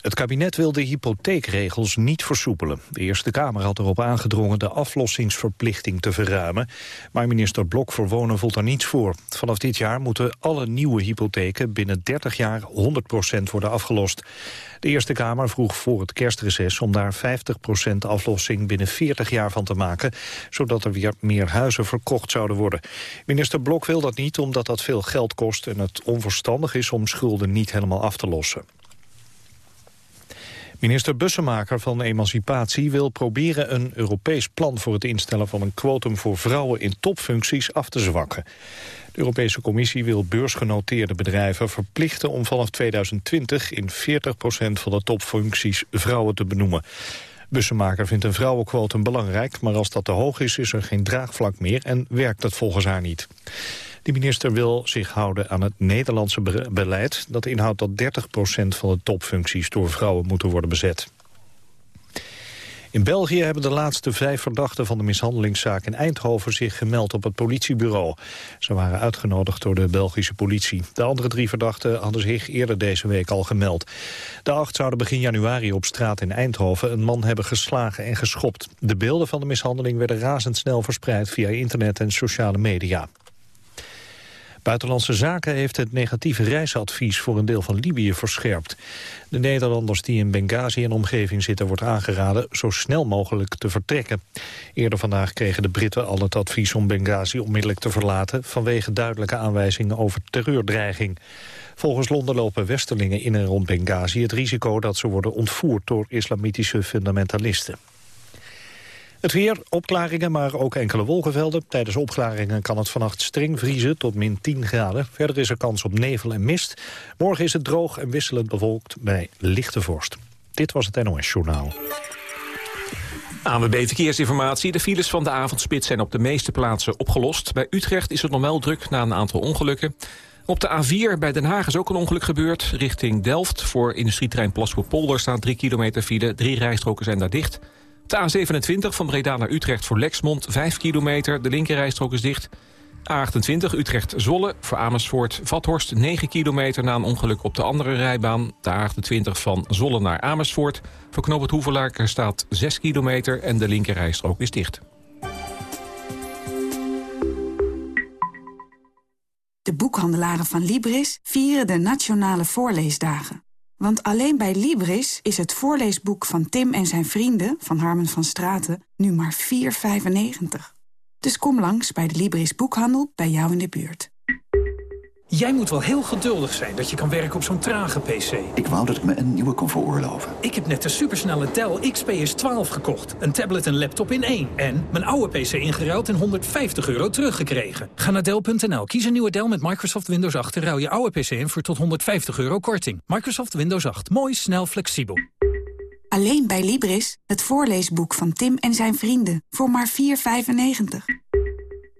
Het kabinet wil de hypotheekregels niet versoepelen. De Eerste Kamer had erop aangedrongen de aflossingsverplichting te verruimen. Maar minister Blok voor Wonen voelt daar niets voor. Vanaf dit jaar moeten alle nieuwe hypotheken binnen 30 jaar 100% worden afgelost. De Eerste Kamer vroeg voor het kerstreces om daar 50% aflossing binnen 40 jaar van te maken, zodat er weer meer huizen verkocht zouden worden. Minister Blok wil dat niet omdat dat veel geld kost en het onverstandig is om schulden niet helemaal af te lossen. Minister Bussemaker van Emancipatie wil proberen een Europees plan voor het instellen van een quotum voor vrouwen in topfuncties af te zwakken. De Europese Commissie wil beursgenoteerde bedrijven verplichten om vanaf 2020 in 40% van de topfuncties vrouwen te benoemen. Bussemaker vindt een vrouwenquotum belangrijk, maar als dat te hoog is, is er geen draagvlak meer en werkt het volgens haar niet. De minister wil zich houden aan het Nederlandse beleid. Dat inhoudt dat 30% van de topfuncties door vrouwen moeten worden bezet. In België hebben de laatste vijf verdachten van de mishandelingszaak in Eindhoven zich gemeld op het politiebureau. Ze waren uitgenodigd door de Belgische politie. De andere drie verdachten hadden zich eerder deze week al gemeld. De acht zouden begin januari op straat in Eindhoven een man hebben geslagen en geschopt. De beelden van de mishandeling werden razendsnel verspreid via internet en sociale media. Buitenlandse Zaken heeft het negatieve reisadvies voor een deel van Libië verscherpt. De Nederlanders die in Benghazi en omgeving zitten wordt aangeraden zo snel mogelijk te vertrekken. Eerder vandaag kregen de Britten al het advies om Benghazi onmiddellijk te verlaten vanwege duidelijke aanwijzingen over terreurdreiging. Volgens Londen lopen westerlingen in en rond Benghazi het risico dat ze worden ontvoerd door islamitische fundamentalisten. Het weer, opklaringen, maar ook enkele wolkenvelden. Tijdens opklaringen kan het vannacht streng vriezen tot min 10 graden. Verder is er kans op nevel en mist. Morgen is het droog en wisselend bewolkt bij lichte vorst. Dit was het NOS Journaal. ANWB Verkeersinformatie. De files van de avondspits zijn op de meeste plaatsen opgelost. Bij Utrecht is het nog wel druk na een aantal ongelukken. Op de A4 bij Den Haag is ook een ongeluk gebeurd. Richting Delft voor industrieterrein Plascoolpolder staan 3 kilometer file. Drie rijstroken zijn daar dicht. De A27 van Breda naar Utrecht voor Lexmond, 5 kilometer. De linkerrijstrook is dicht. A28 Utrecht-Zolle voor Amersfoort-Vathorst, 9 kilometer na een ongeluk op de andere rijbaan. De A28 van Zolle naar Amersfoort. Voor Knoop het Hoevelaker staat 6 kilometer en de linkerrijstrook is dicht. De boekhandelaren van Libris vieren de Nationale Voorleesdagen. Want alleen bij Libris is het voorleesboek van Tim en zijn vrienden... van Harmen van Straten nu maar 4,95. Dus kom langs bij de Libris Boekhandel bij jou in de buurt. Jij moet wel heel geduldig zijn dat je kan werken op zo'n trage PC. Ik wou dat ik me een nieuwe kon veroorloven. Ik heb net de supersnelle Dell XPS 12 gekocht. Een tablet en laptop in één. En mijn oude PC ingeruild en 150 euro teruggekregen. Ga naar Dell.nl, kies een nieuwe Dell met Microsoft Windows 8... en ruil je oude PC in voor tot 150 euro korting. Microsoft Windows 8. Mooi, snel, flexibel. Alleen bij Libris, het voorleesboek van Tim en zijn vrienden. Voor maar 4,95.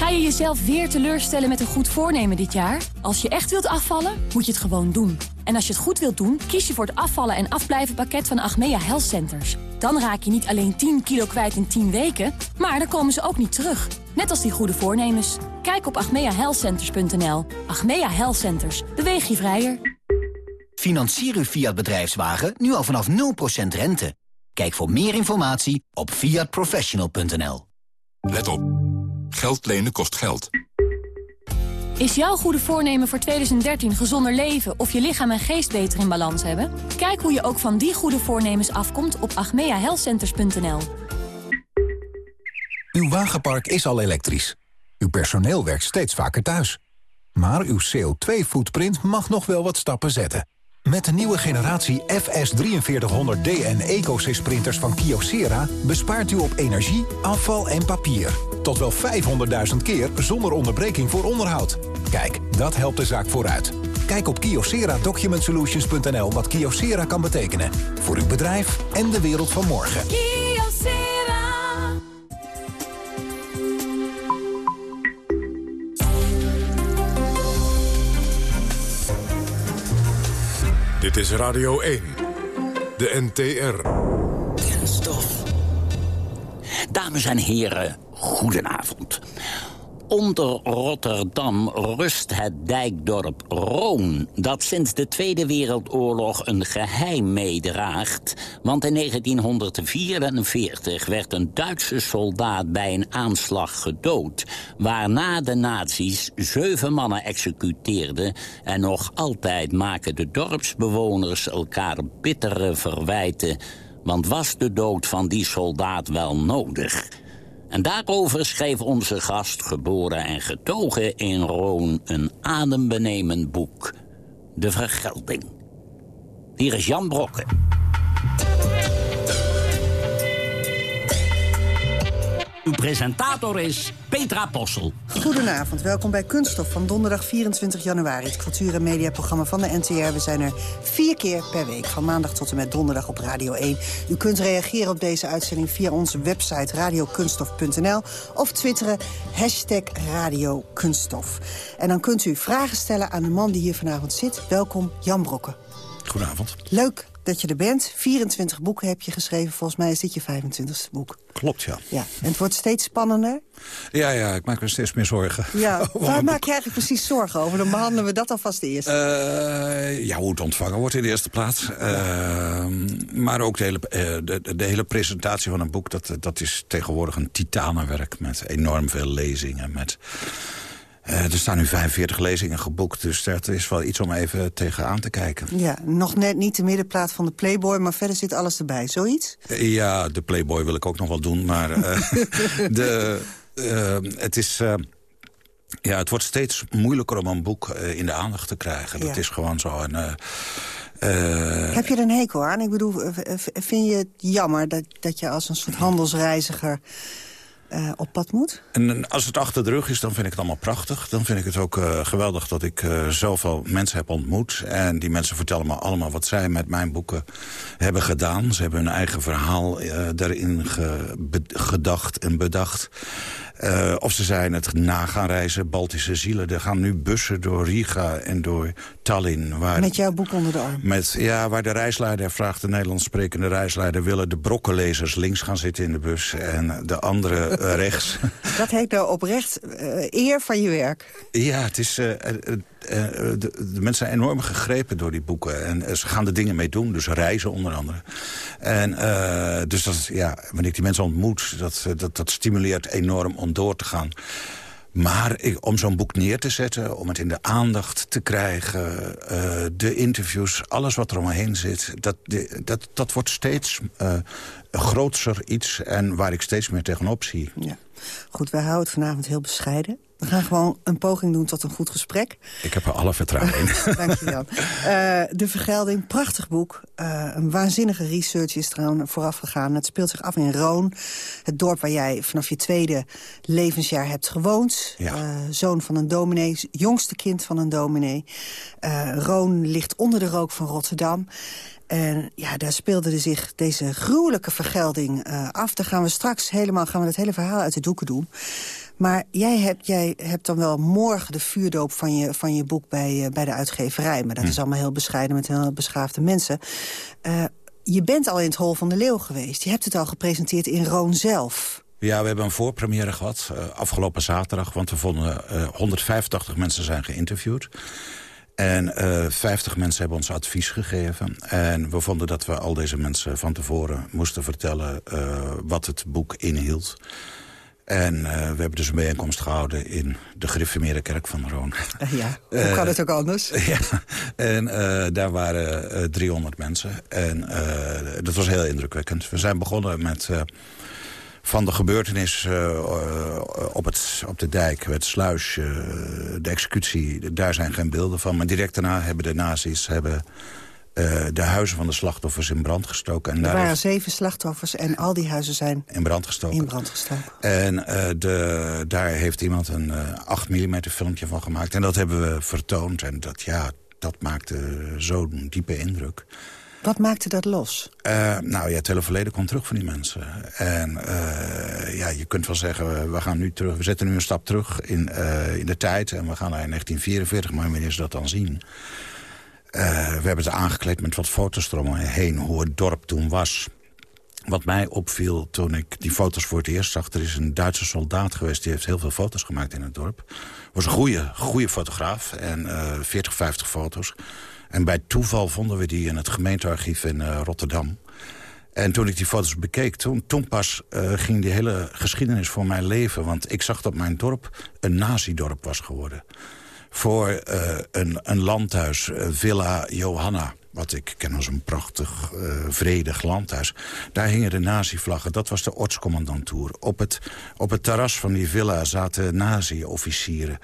Ga je jezelf weer teleurstellen met een goed voornemen dit jaar? Als je echt wilt afvallen, moet je het gewoon doen. En als je het goed wilt doen, kies je voor het afvallen en afblijven pakket van Achmea Health Centers. Dan raak je niet alleen 10 kilo kwijt in 10 weken, maar dan komen ze ook niet terug. Net als die goede voornemens. Kijk op achmeahealthcenters.nl. Achmea Health Centers. Beweeg je vrijer. Financier uw Fiat bedrijfswagen nu al vanaf 0% rente. Kijk voor meer informatie op fiatprofessional.nl. Let op. Geld lenen kost geld. Is jouw goede voornemen voor 2013 gezonder leven of je lichaam en geest beter in balans hebben? Kijk hoe je ook van die goede voornemens afkomt op agmeahealthcenters.nl. Uw wagenpark is al elektrisch. Uw personeel werkt steeds vaker thuis. Maar uw CO2-footprint mag nog wel wat stappen zetten. Met de nieuwe generatie FS4300D en EcoSys printers van Kyocera... bespaart u op energie, afval en papier. Tot wel 500.000 keer zonder onderbreking voor onderhoud. Kijk, dat helpt de zaak vooruit. Kijk op kioseradocumentsolutions.nl wat Kiosera kan betekenen. Voor uw bedrijf en de wereld van morgen. Dit is Radio 1, de NTR. Dames en heren goedenavond. Onder Rotterdam rust het dijkdorp Roon... dat sinds de Tweede Wereldoorlog een geheim meedraagt. Want in 1944 werd een Duitse soldaat bij een aanslag gedood... waarna de nazi's zeven mannen executeerden... en nog altijd maken de dorpsbewoners elkaar bittere verwijten... want was de dood van die soldaat wel nodig... En daarover schreef onze gast, geboren en getogen in Roon... een adembenemend boek, De Vergelding. Hier is Jan Brokken. Uw presentator is Petra Possel. Goedenavond, welkom bij Kunststof van donderdag 24 januari. Het cultuur- en mediaprogramma van de NTR. We zijn er vier keer per week, van maandag tot en met donderdag op Radio 1. U kunt reageren op deze uitzending via onze website radiokunststof.nl... of twitteren hashtag Radio Kunststof. En dan kunt u vragen stellen aan de man die hier vanavond zit. Welkom, Jan Brokken. Goedenavond. Leuk dat je er bent. 24 boeken heb je geschreven. Volgens mij is dit je 25e boek. Klopt, ja. ja. En het wordt steeds spannender. Ja, ja, ik maak me steeds meer zorgen. Ja, waar maak je eigenlijk precies zorgen over? Dan behandelen we dat alvast eerst. Uh, ja, hoe het ontvangen wordt in de eerste plaats. Uh, maar ook de hele, uh, de, de, hele presentatie van een boek... Dat, dat is tegenwoordig een titanenwerk met enorm veel lezingen... met er staan nu 45 lezingen geboekt, dus dat is wel iets om even tegenaan te kijken. Ja, nog net niet de middenplaat van de Playboy, maar verder zit alles erbij. Zoiets? Uh, ja, de Playboy wil ik ook nog wel doen, maar uh, de, het is... ja, het wordt steeds moeilijker om een boek in de aandacht te krijgen. Dat is gewoon zo. En, Heb je er een hekel aan? Ik bedoel, vind je het jammer dat, dat je als een soort handelsreiziger... Uh, op pad moet? En als het achter de rug is, dan vind ik het allemaal prachtig. Dan vind ik het ook uh, geweldig dat ik uh, zoveel mensen heb ontmoet. En die mensen vertellen me allemaal wat zij met mijn boeken hebben gedaan. Ze hebben hun eigen verhaal daarin ge gedacht en bedacht. Of ze zijn het na gaan reizen, Baltische zielen. Er gaan nu bussen door Riga en door Tallinn. Waar, met jouw boek onder de arm? Met, ja, waar de reisleider vraagt, de Nederlands sprekende reisleider... willen de brokkenlezers links gaan zitten in de bus en de andere uh, rechts. Dat heet nou oprecht uh, eer van je werk. Ja, het is... De, de, mensen zijn enorm gegrepen door die boeken. En ze gaan er dingen mee doen, dus reizen onder andere. En dus dat, ja, wanneer ik die mensen ontmoet, dat, dat, dat stimuleert enorm om door te gaan. Maar om zo'n boek neer te zetten, om het in de aandacht te krijgen... Uh, de interviews, alles wat er omheen zit... dat, dat, dat wordt steeds uh, grootser iets en waar ik steeds meer tegenop zie. Ja. Goed, wij houden het vanavond heel bescheiden. We gaan gewoon een poging doen tot een goed gesprek. Ik heb er alle vertrouwen in. Dank je wel. Uh, de Vergelding, prachtig boek. Uh, een waanzinnige research is er vooraf gegaan. Het speelt zich af in Roon. Het dorp waar jij vanaf je tweede levensjaar hebt gewoond. Ja. Uh, zoon van een dominee, jongste kind van een dominee. Roon ligt onder de rook van Rotterdam. En ja, daar speelde zich deze gruwelijke vergelding uh, af. Daar gaan we straks helemaal gaan we het hele verhaal uit de doeken doen. Maar jij hebt, jij hebt dan wel morgen de vuurdoop van je, van je boek bij, uh, bij de uitgeverij. Maar dat hm. is allemaal heel bescheiden met heel beschaafde mensen. Uh, je bent al in het Hol van de Leeuw geweest. Je hebt het al gepresenteerd in Roon zelf. Ja, we hebben een voorpremière gehad uh, afgelopen zaterdag. Want we vonden 185 mensen zijn geïnterviewd. En uh, 50 mensen hebben ons advies gegeven. En we vonden dat we al deze mensen van tevoren moesten vertellen... Uh, wat het boek inhield. En uh, we hebben dus een bijeenkomst gehouden in de Griffemeerde kerk van Roon. Ja, hoe kan het ook anders? ja, en daar waren 300 mensen. En dat was heel indrukwekkend. We zijn begonnen met van de gebeurtenis uh, op, het, op de dijk, het sluis, uh, de executie, daar zijn geen beelden van. Maar direct daarna hebben de nazi's hebben, uh, de huizen van de slachtoffers in brand gestoken. En er daar waren heeft, zeven slachtoffers en al die huizen zijn in brand gestoken. In brand gestoken. En de, daar heeft iemand een 8 mm filmpje van gemaakt. En dat hebben we vertoond. En dat, ja, dat maakte zo'n diepe indruk. Wat maakte dat los? Uh, nou ja, het hele verleden komt terug van die mensen. En uh, ja, je kunt wel zeggen, we gaan nu terug. We zetten nu een stap terug in, uh, in de tijd. En we gaan naar 1944, maar wanneer ze dat dan zien? We hebben het aangekleed met wat foto's eromheen, hoe het dorp toen was. Wat mij opviel toen ik die foto's voor het eerst zag... er is een Duitse soldaat geweest, die heeft heel veel foto's gemaakt in het dorp. was een goede, goede fotograaf en uh, 40, 50 foto's. En bij toeval vonden we die in het gemeentearchief in uh, Rotterdam. En toen ik die foto's bekeek, toen, toen pas ging die hele geschiedenis voor mijn leven. Want ik zag dat mijn dorp een nazi-dorp was geworden. Voor uh, een, een landhuis, Villa Johanna wat ik ken als een prachtig, uh, vredig landhuis. Daar hingen de nazi-vlaggen, dat was de ortscommandantour. Op het, op het terras van die villa zaten nazi-officieren.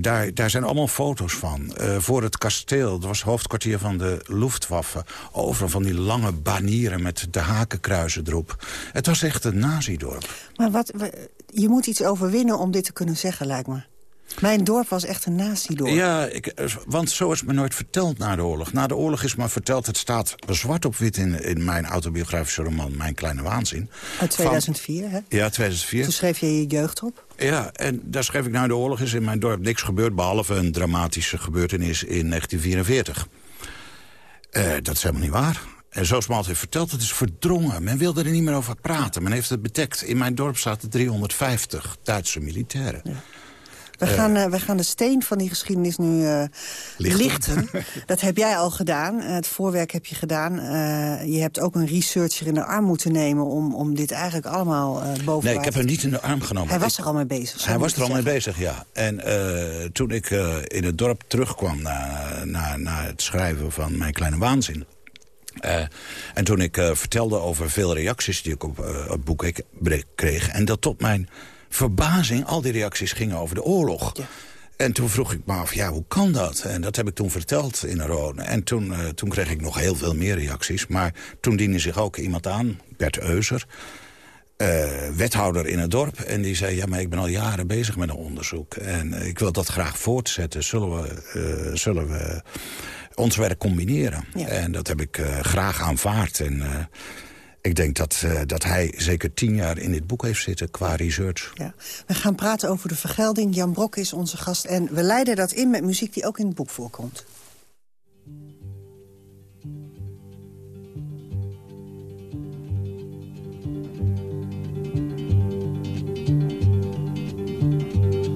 Daar, daar zijn allemaal foto's van. Voor het kasteel, dat was het hoofdkwartier van de Luftwaffe. Overal van die lange banieren met de hakenkruizen erop. Het was echt een nazi-dorp. Maar wat, je moet iets overwinnen om dit te kunnen zeggen, lijkt me. Mijn dorp was echt een nazi-dorp. Ja, ik, want zo is me nooit verteld na de oorlog. Na de oorlog is me verteld, het staat zwart op wit in, in mijn autobiografische roman... Mijn Kleine Waanzin. Uit 2004, hè? Ja, 2004. Toen schreef je je jeugd op? Ja, en daar schreef ik, na de oorlog is in mijn dorp niks gebeurd... behalve een dramatische gebeurtenis in 1944. Uh, dat is helemaal niet waar. En zoals me altijd verteld, het is verdrongen. Men wilde er niet meer over praten. Men heeft het bedekt. In mijn dorp zaten 350 Duitse militairen. Ja. We, gaan, uh, we gaan de steen van die geschiedenis nu uh, lichten. lichten. Dat heb jij al gedaan. Uh, het voorwerk heb je gedaan. je hebt ook een researcher in de arm moeten nemen... om, om dit eigenlijk allemaal boven Nee, ik heb hem niet in de arm genomen. Hij was er al mee bezig. Hij was er al mee bezig, ja. En toen ik in het dorp terugkwam... na, na, na het schrijven van Mijn Kleine Waanzin... Uh, en toen ik uh, vertelde over veel reacties die ik op uh, het boek kreeg... en dat tot mijn verbazing al die reacties gingen over de oorlog. Ja. En toen vroeg ik me af, ja, hoe kan dat? En dat heb ik toen verteld in Rode. En toen, uh, toen kreeg ik nog heel veel meer reacties. Maar toen diende zich ook iemand aan, Bert Euser... Uh, wethouder in het dorp. En die zei, ja, maar ik ben al jaren bezig met een onderzoek. En uh, ik wil dat graag voortzetten. Zullen we, zullen we ons werk combineren? Ja. En dat heb ik graag aanvaard. En ik denk dat, uh, dat hij zeker tien jaar in dit boek heeft zitten qua research. Ja. We gaan praten over de vergelding. Jan Brok is onze gast en we leiden dat in met muziek die ook in het boek voorkomt.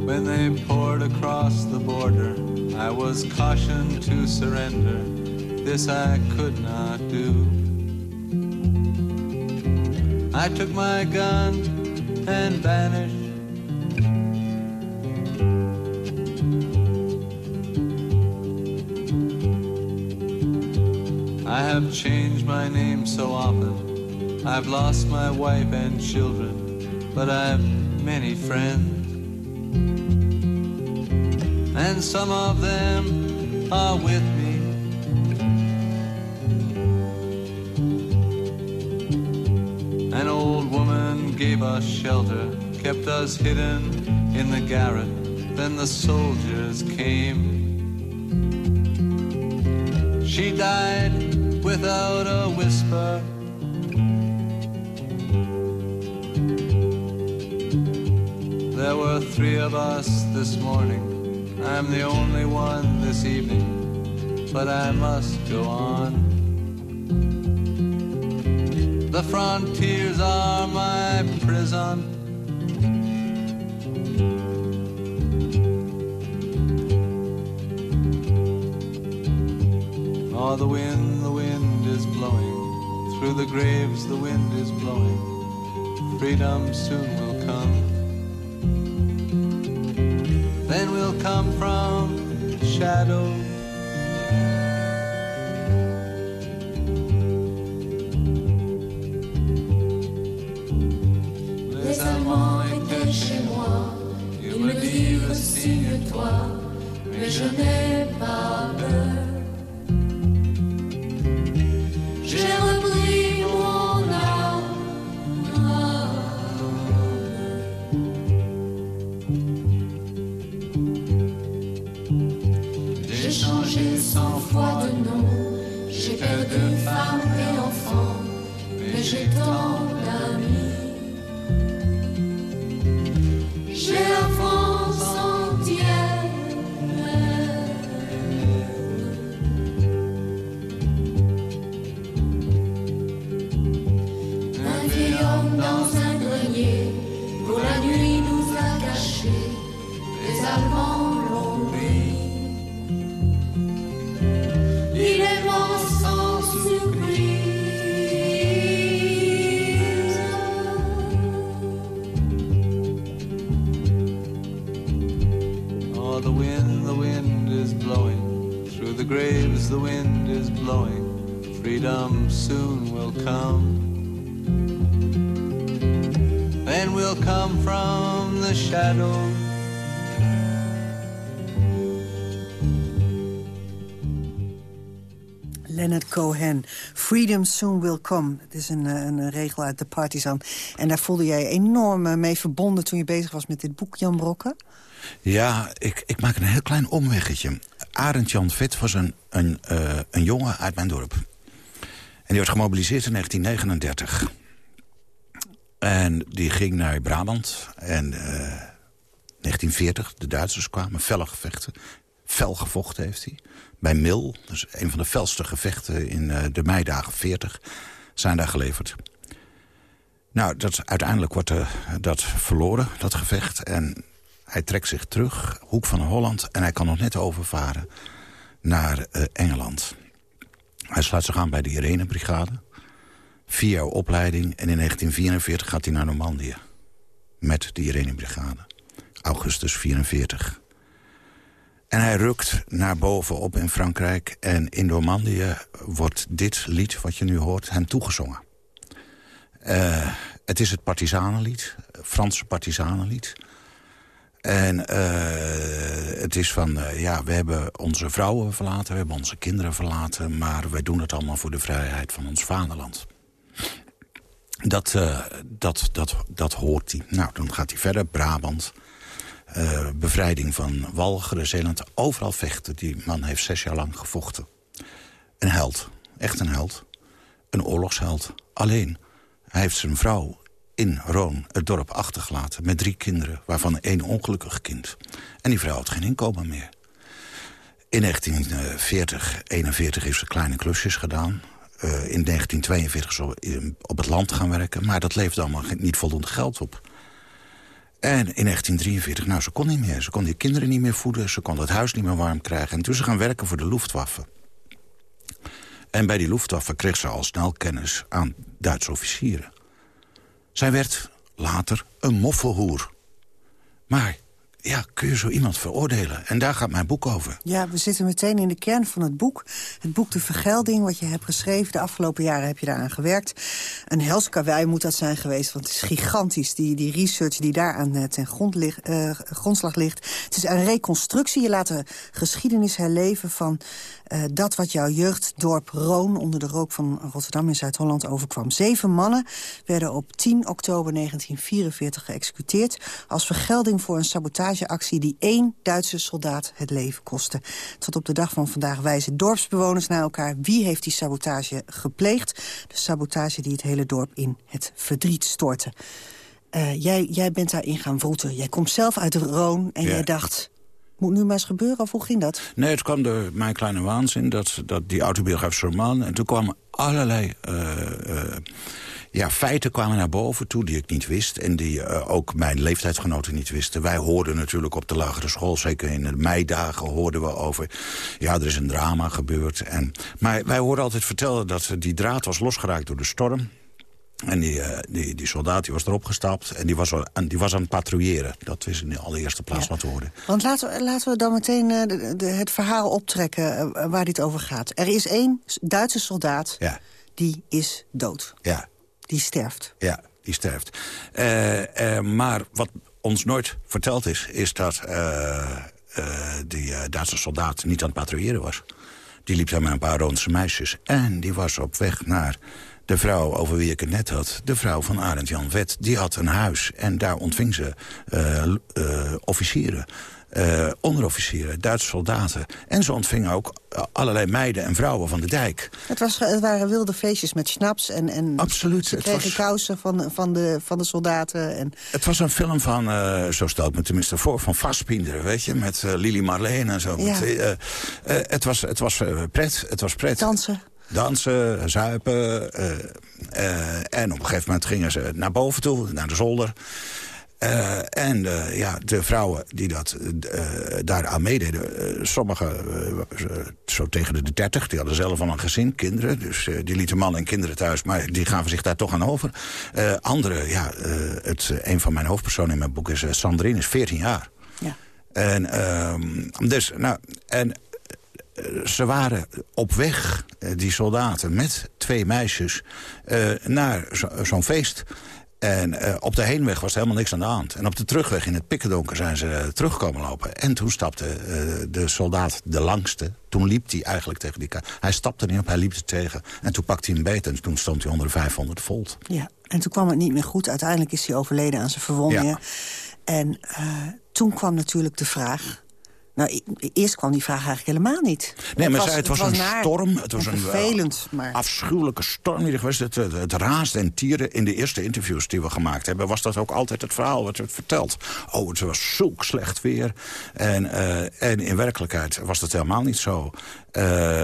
When they poured across the border, I was cautioned to surrender. This I could not do. I took my gun and vanished. I have changed my name so often. I've lost my wife and children, but I've many friends. And some of them are with me gave us shelter, kept us hidden in the garret. Then the soldiers came. She died without a whisper. There were three of us this morning. I'm the only one this evening, but I must go on. The frontiers are my prison. Oh, ah, the wind, the wind is blowing. Through the graves, the wind is blowing. Freedom soon will come. Then we'll come from shadows jamais. Freedom soon will come. Het is een, eh, een regel uit de Partisan. En daar voelde jij enorm eh, mee verbonden toen je bezig was met dit boek, Jan Brokken? Ja, ik, ik maak een heel klein omweggetje. Arend Jan Vet was een, een, uh, een jongen uit mijn dorp. En die was gemobiliseerd in 1939. En die ging naar Brabant. En uh, 1940, de Duitsers kwamen, felle gevechten. Fel gevochten heeft hij. Bij Mil, dus een van de felste gevechten in uh, de meidagen 40, zijn daar geleverd. Nou, dat, uiteindelijk wordt uh, dat verloren, dat gevecht. En hij trekt zich terug, hoek van Holland... en hij kan nog net overvaren naar uh, Engeland. Hij sluit zich aan bij de Irene-brigade. Jaar opleiding en in 1944 gaat hij naar Normandië. Met de Irene-brigade. Augustus 44. En hij rukt naar boven op in Frankrijk. En in Normandië wordt dit lied, wat je nu hoort, hem toegezongen. Uh, het is het partisanenlied, Franse partisanenlied. En uh, het is van, uh, ja, we hebben onze vrouwen verlaten, we hebben onze kinderen verlaten... maar wij doen het allemaal voor de vrijheid van ons vaderland. Dat, dat, dat, dat hoort hij. Nou, dan gaat hij verder, Brabant... Uh, bevrijding van Walcheren, Zeeland. Overal vechten. Die man heeft zes jaar lang gevochten. Een held. Echt een held. Een oorlogsheld. Alleen, hij heeft zijn vrouw in Roon het dorp achtergelaten... met drie kinderen, waarvan één ongelukkig kind. En die vrouw had geen inkomen meer. In 1940, 41 heeft ze kleine klusjes gedaan. Uh, in 1942 zo op het land gaan werken. Maar dat leverde allemaal niet voldoende geld op. En in 1943, nou, ze kon niet meer. Ze kon die kinderen niet meer voeden. Ze kon het huis niet meer warm krijgen. En toen ze gaan werken voor de Luftwaffe. En bij die Luftwaffe kreeg ze al snel kennis aan Duitse officieren. Zij werd later een moffelhoer. Maar ja, kun je zo iemand veroordelen? En daar gaat mijn boek over. Ja, we zitten meteen in de kern van het boek. Het boek De Vergelding, wat je hebt geschreven. De afgelopen jaren heb je daaraan gewerkt. Een hels karwei moet dat zijn geweest, want het is gigantisch. Die, die research die daar aan uh, ten grond uh, grondslag ligt. Het is een reconstructie. Je laat de geschiedenis herleven van uh, dat wat jouw jeugddorp Roon... onder de rook van Rotterdam in Zuid-Holland overkwam. Zeven mannen werden op 10 oktober 1944 geëxecuteerd... als vergelding voor een sabotageactie die één Duitse soldaat het leven kostte. Tot op de dag van vandaag wijzen dorpsbewoners naar elkaar... wie heeft die sabotage gepleegd. De sabotage die het hele dorp in het verdriet stortte. Uh, jij, jij bent daarin gaan vroeten. Jij komt zelf uit de Roon en ja. jij dacht moet nu maar eens gebeuren, of hoe ging dat? Nee, het kwam door mijn kleine waanzin, dat, dat die autobiografische roman... en toen kwamen allerlei uh, uh, ja, feiten kwamen naar boven toe die ik niet wist... en die uh, ook mijn leeftijdsgenoten niet wisten. Wij hoorden natuurlijk op de lagere school, zeker in de meidagen... hoorden we over, ja, er is een drama gebeurd. En, maar wij hoorden altijd vertellen dat die draad was losgeraakt door de storm... En die, uh, die, die soldaat die was erop gestapt en die was, en die was aan het patrouilleren. Dat is in de allereerste plaats ja. wat we hoorden. Want laten we, laten we dan meteen uh, de, de, het verhaal optrekken uh, waar dit over gaat. Er is één Duitse soldaat, ja. die is dood. Ja. Die sterft. Ja, die sterft. maar wat ons nooit verteld is, is dat die Duitse soldaat niet aan het patrouilleren was. Die liep daar met een paar Roonse meisjes. En die was op weg naar de vrouw over wie ik het net had, de vrouw van Arend Jan Wet... die had een huis en daar ontving ze uh, uh, officieren. Uh, onderofficieren, Duitse soldaten. En ze ontvingen ook allerlei meiden en vrouwen van de dijk. Het, was, het waren wilde feestjes met schnaps en, en Absoluut. ze kregen was... kousen van, van, de, van de soldaten. En... Het was een film van, uh, zo stelt me tenminste voor, van Fassbinder, weet je, met uh, Lili Marleen en zo. Ja. Met, het was, het was pret, het was pret. Dansen dansen, zuipen. Uh, uh, en op een gegeven moment gingen ze naar boven toe, naar de zolder. Uh, en ja, de vrouwen die dat daar aan meededen... sommigen zo tegen de dertig, die hadden zelf al een gezin, kinderen. Dus die lieten mannen en kinderen thuis, maar die gaven zich daar toch aan over. Anderen, ja, het, een van mijn hoofdpersonen in mijn boek is Sandrine, is 14 jaar. Ja. En, ehm, dus, nou, en eh, ze waren op weg, eh, die soldaten, met twee meisjes... eh, naar zo- zo'n feest. En eh, op de heenweg was er helemaal niks aan de hand. En op de terugweg in het pikkendonker zijn ze eh, teruggekomen lopen. En toen stapte eh, de soldaat, de langste... toen liep hij eigenlijk tegen die... ka- Hij stapte niet op, hij liep er tegen. En toen pakte hij hem beet en toen stond hij onder de 500 volt. Ja, en toen kwam het niet meer goed. Uiteindelijk is hij overleden aan zijn verwondingen. Ja. En eh, toen kwam natuurlijk de vraag... Nou, eerst kwam die vraag eigenlijk helemaal niet. Nee, maar was- zij, het was, een naar storm. Het was en een vervelend, maar... afschuwelijke storm die er geweest. Het, het, het raasde en tieren. In de eerste interviews die we gemaakt hebben... was dat ook altijd het verhaal wat werd verteld. Oh, het was zulk slecht weer. En, eh, en in werkelijkheid was dat helemaal niet zo. Eh,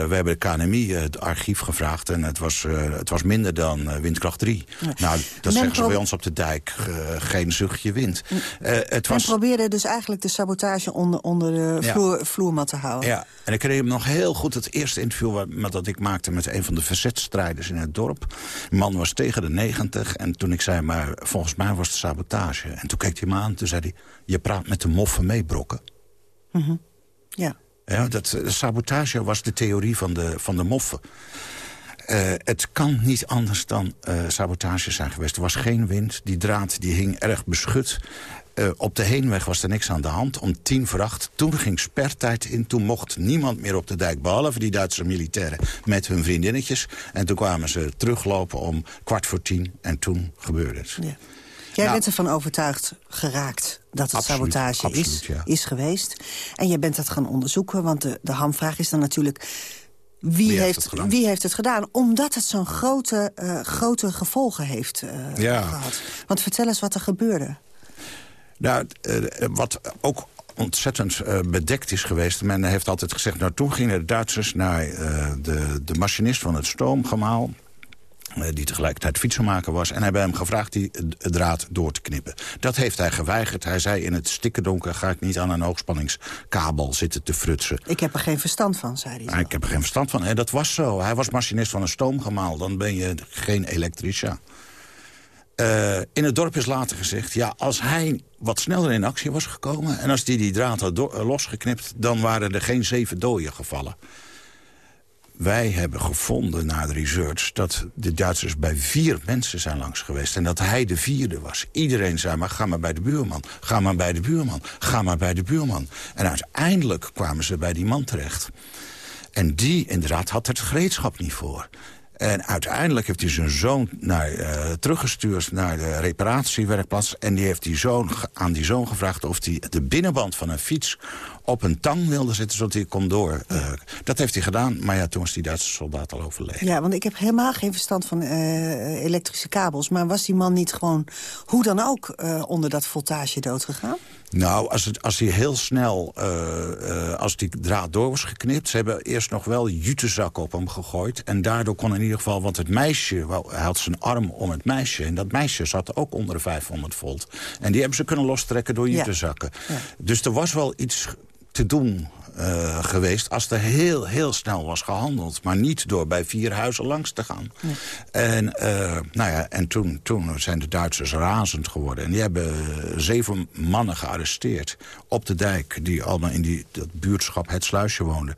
we hebben de KNMI het archief gevraagd... en het was, eh, het was minder dan eh, windkracht 3. Nou, dat zeggen ze bij ons op de dijk. eh, geen zuchtje wind. Eh, het was... probeerde dus eigenlijk de sabotage onder, onder de Ja. vloer, vloermat te houden. Ja, en ik herinner me nog heel goed het eerste interview... Wat, met dat ik maakte met een van de verzetstrijders in het dorp. De man was tegen de negentig en toen ik zei... maar volgens mij was het sabotage. En toen keek hij me aan toen zei hij... je praat met de moffen mee, Brokken. Mhm. ja. Ja, dat, eh, sabotage was de theorie van de, van de moffen. Eh, het kan niet anders dan eh, sabotage zijn geweest. Er was geen wind, die draad die hing erg beschut. Op de heenweg was er niks aan de hand. Om tien voor toen ging spertijd in. Toen mocht niemand meer op de dijk, behalve die Duitse militairen... met hun vriendinnetjes. En toen kwamen ze teruglopen om kwart voor tien. En toen gebeurde het. Jij Nou, bent ervan overtuigd geraakt dat het Absoluut, sabotage is, ja. is geweest. En jij bent dat gaan onderzoeken, want de, de hamvraag is dan natuurlijk... Wie, Wie heeft heeft, het gedaan? wie heeft het gedaan? Omdat het zo'n grote, eh, grote gevolgen heeft eh, Ja. gehad. Want vertel eens wat er gebeurde. Nou, eh, wat ook ontzettend bedekt is geweest. Men heeft altijd gezegd, nou toen gingen de Duitsers naar de, de machinist van het stoomgemaal... eh, die tegelijkertijd fietsenmaker was... en hebben hem gevraagd die draad door te knippen. Dat heeft hij geweigerd. Hij zei in het stikkerdonker... ga ik niet aan een hoogspanningskabel zitten te frutsen. Ik heb er geen verstand van, zei hij. Ah, ik heb er geen verstand van. En dat was zo. Hij was machinist van een stoomgemaal. Dan ben je geen elektricien. Eh, in het dorp is later gezegd... ja, als hij wat sneller in actie was gekomen... en als hij die draad had eh, losgeknipt... dan waren er geen zeven doden gevallen. Wij hebben gevonden na de research... dat de Duitsers bij vier mensen zijn langs geweest... en dat hij de vierde was. Iedereen zei maar, ga maar bij de buurman. Ga maar bij de buurman. Ga maar bij de buurman. En uiteindelijk kwamen ze bij die man terecht. En die inderdaad had het gereedschap niet voor. En uiteindelijk heeft hij zijn zoon naar, eh, teruggestuurd naar de reparatiewerkplaats. En die heeft die zoon, aan die zoon gevraagd of hij de binnenband van een fiets op een tang wilde zetten, zodat hij kon door. eh, dat heeft hij gedaan, maar ja, toen was die Duitse soldaat al overleden. Ja, want ik heb helemaal geen verstand van eh, elektrische kabels. Maar was die man niet gewoon, hoe dan ook, eh, onder dat voltage doodgegaan? Nou, als, het, als hij heel snel, als die draad door was geknipt... ze hebben eerst nog wel jutezak op hem gegooid. En daardoor kon in ieder geval, want het meisje... hij had zijn arm om het meisje. En dat meisje zat ook onder de 500 volt. En die hebben ze kunnen lostrekken door Ja. jutezakken. Dus er was wel iets te doen eh, geweest als er heel, heel snel was gehandeld. Maar niet door bij vier huizen langs te gaan. En, eh, nou ja, en toen, toen zijn de Duitsers razend geworden. En die hebben zeven mannen gearresteerd op de dijk... die allemaal in die, dat buurtschap Het Sluisje woonden.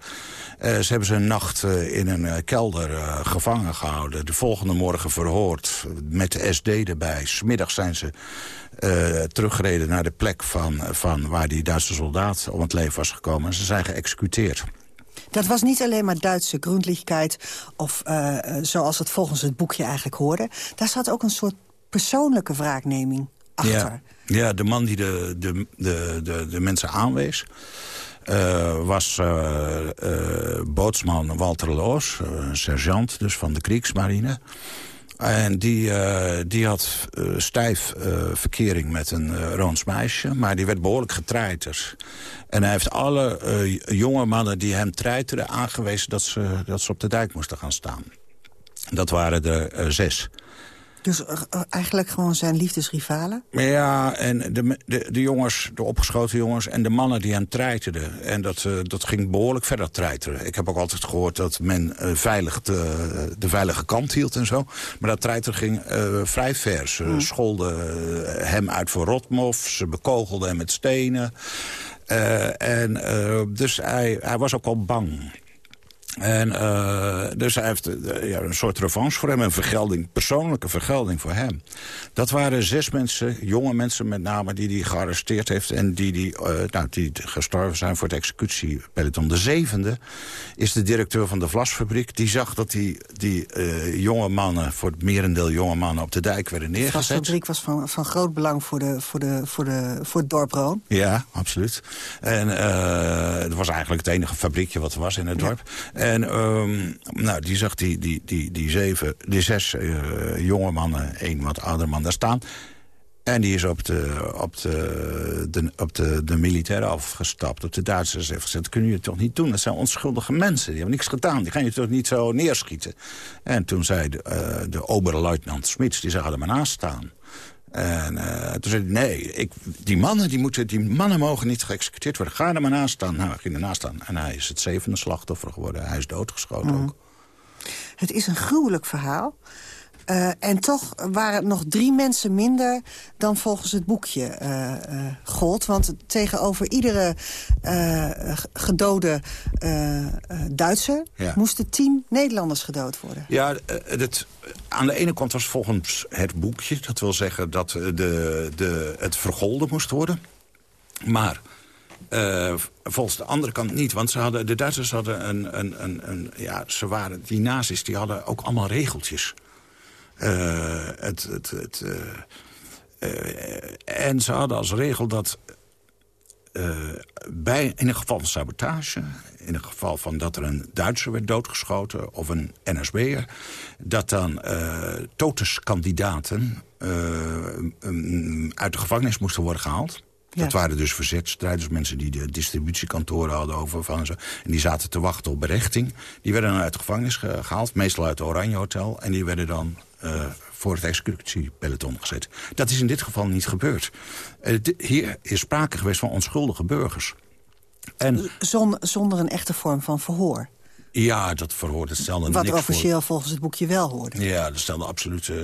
Eh, ze hebben ze een nacht in een kelder gevangen gehouden. De volgende morgen verhoord met de SD erbij. Smiddags zijn ze teruggereden naar de plek van, van waar die Duitse soldaat om het leven was gekomen. En ze zijn geëxecuteerd. Dat was niet alleen maar Duitse grondlichkeit... of eh, zoals het volgens het boekje eigenlijk hoorde. Daar zat ook een soort persoonlijke wraakneming achter. Ja, ja de man die de, de, de, de, de mensen aanwees... eh, was eh, bootsman Walter Loos, een sergeant dus van de Kriegsmarine. En die, eh, die had eh, stijf verkering met een Roons meisje... maar die werd behoorlijk getreiterd. En hij heeft alle jonge mannen die hem treiterden aangewezen... Dat ze, dat ze op de dijk moesten gaan staan. Dat waren er zes. Dus eh, eh, eigenlijk gewoon zijn liefdesrivalen? Ja, en de, de, de jongens, de opgeschoten jongens en de mannen die hem treiterden. En dat, eh, dat ging behoorlijk verder treiteren. Ik heb ook altijd gehoord dat men veilig de, de veilige kant hield en zo. Maar dat treiter ging vrij ver. Ze scholden eh, hem uit voor rotmof, ze bekogelden hem met stenen. En dus hij, hij was ook al bang. En uh, dus hij heeft uh, ja, een soort revanche voor hem, een vergelding, persoonlijke vergelding voor hem. Dat waren zes mensen, jonge mensen met name, die hij gearresteerd heeft... en die, die, uh, nou, die gestorven zijn voor het executiepeloton. De zevende is de directeur van de Vlasfabriek. Die zag dat die, die jonge mannen, voor het merendeel jonge mannen... op de dijk werden neergezet. De Vlasfabriek was van, van groot belang voor, de, voor, de, voor, de, voor het dorp Roon. Ja, absoluut. En het was eigenlijk het enige fabriekje wat er was in het dorp. Ja. En um, nou, die zag die, die, die, die, zeven, die zes uh, jonge mannen, één wat ouder man daar staan. En die is op de, op de, de, op de, de militairen afgestapt. Op de Duitsers heeft gezegd, dat kunnen jullie toch niet doen? Dat zijn onschuldige mensen, die hebben niks gedaan. Die gaan je toch niet zo neerschieten? En toen zei de, uh, de oberluitenant Smits, die zag er maar naast staan. En uh, toen zei hij, nee, ik, die, mannen, die, moeten, die mannen mogen niet geëxecuteerd worden. Ga er maar naast staan. Nou, hij ging ernaast staan. En hij is het zevende slachtoffer geworden. Hij is doodgeschoten mm. ook. Het is een gruwelijk verhaal. Uh, en toch waren het nog drie mensen minder dan volgens het boekje uh, uh, gold. Want tegenover iedere gedode Duitser... Ja. moesten tien Nederlanders gedood worden. Ja, het, aan de ene kant was volgens het boekje... dat wil zeggen dat de, de, het vergolden moest worden. Maar... Uh, volgens de andere kant niet. Want ze hadden, de Duitsers hadden een, een, een, een... ja, ze waren, die nazi's die hadden ook allemaal regeltjes. Uh, het, het, het, uh, uh, en ze hadden als regel dat bij, in een geval van sabotage... in een geval van dat er een Duitser werd doodgeschoten of een NSB'er... dat dan totuskandidaten um, uit de gevangenis moesten worden gehaald. Ja. Dat waren dus verzetstrijders, mensen die de distributiekantoren hadden over van zo. En die zaten te wachten op berechting. Die werden dan uit de gevangenis gehaald, meestal uit het Oranje Hotel. En die werden dan uh, voor het executiepeloton gezet. Dat is in dit geval niet gebeurd. Uh, hier is sprake geweest van onschuldige burgers. En, Zon, zonder een echte vorm van verhoor? Ja, dat verhoor, dat stelde Wat niks officieel voor. volgens het boekje wel hoorde. Ja, dat stelde absoluut uh,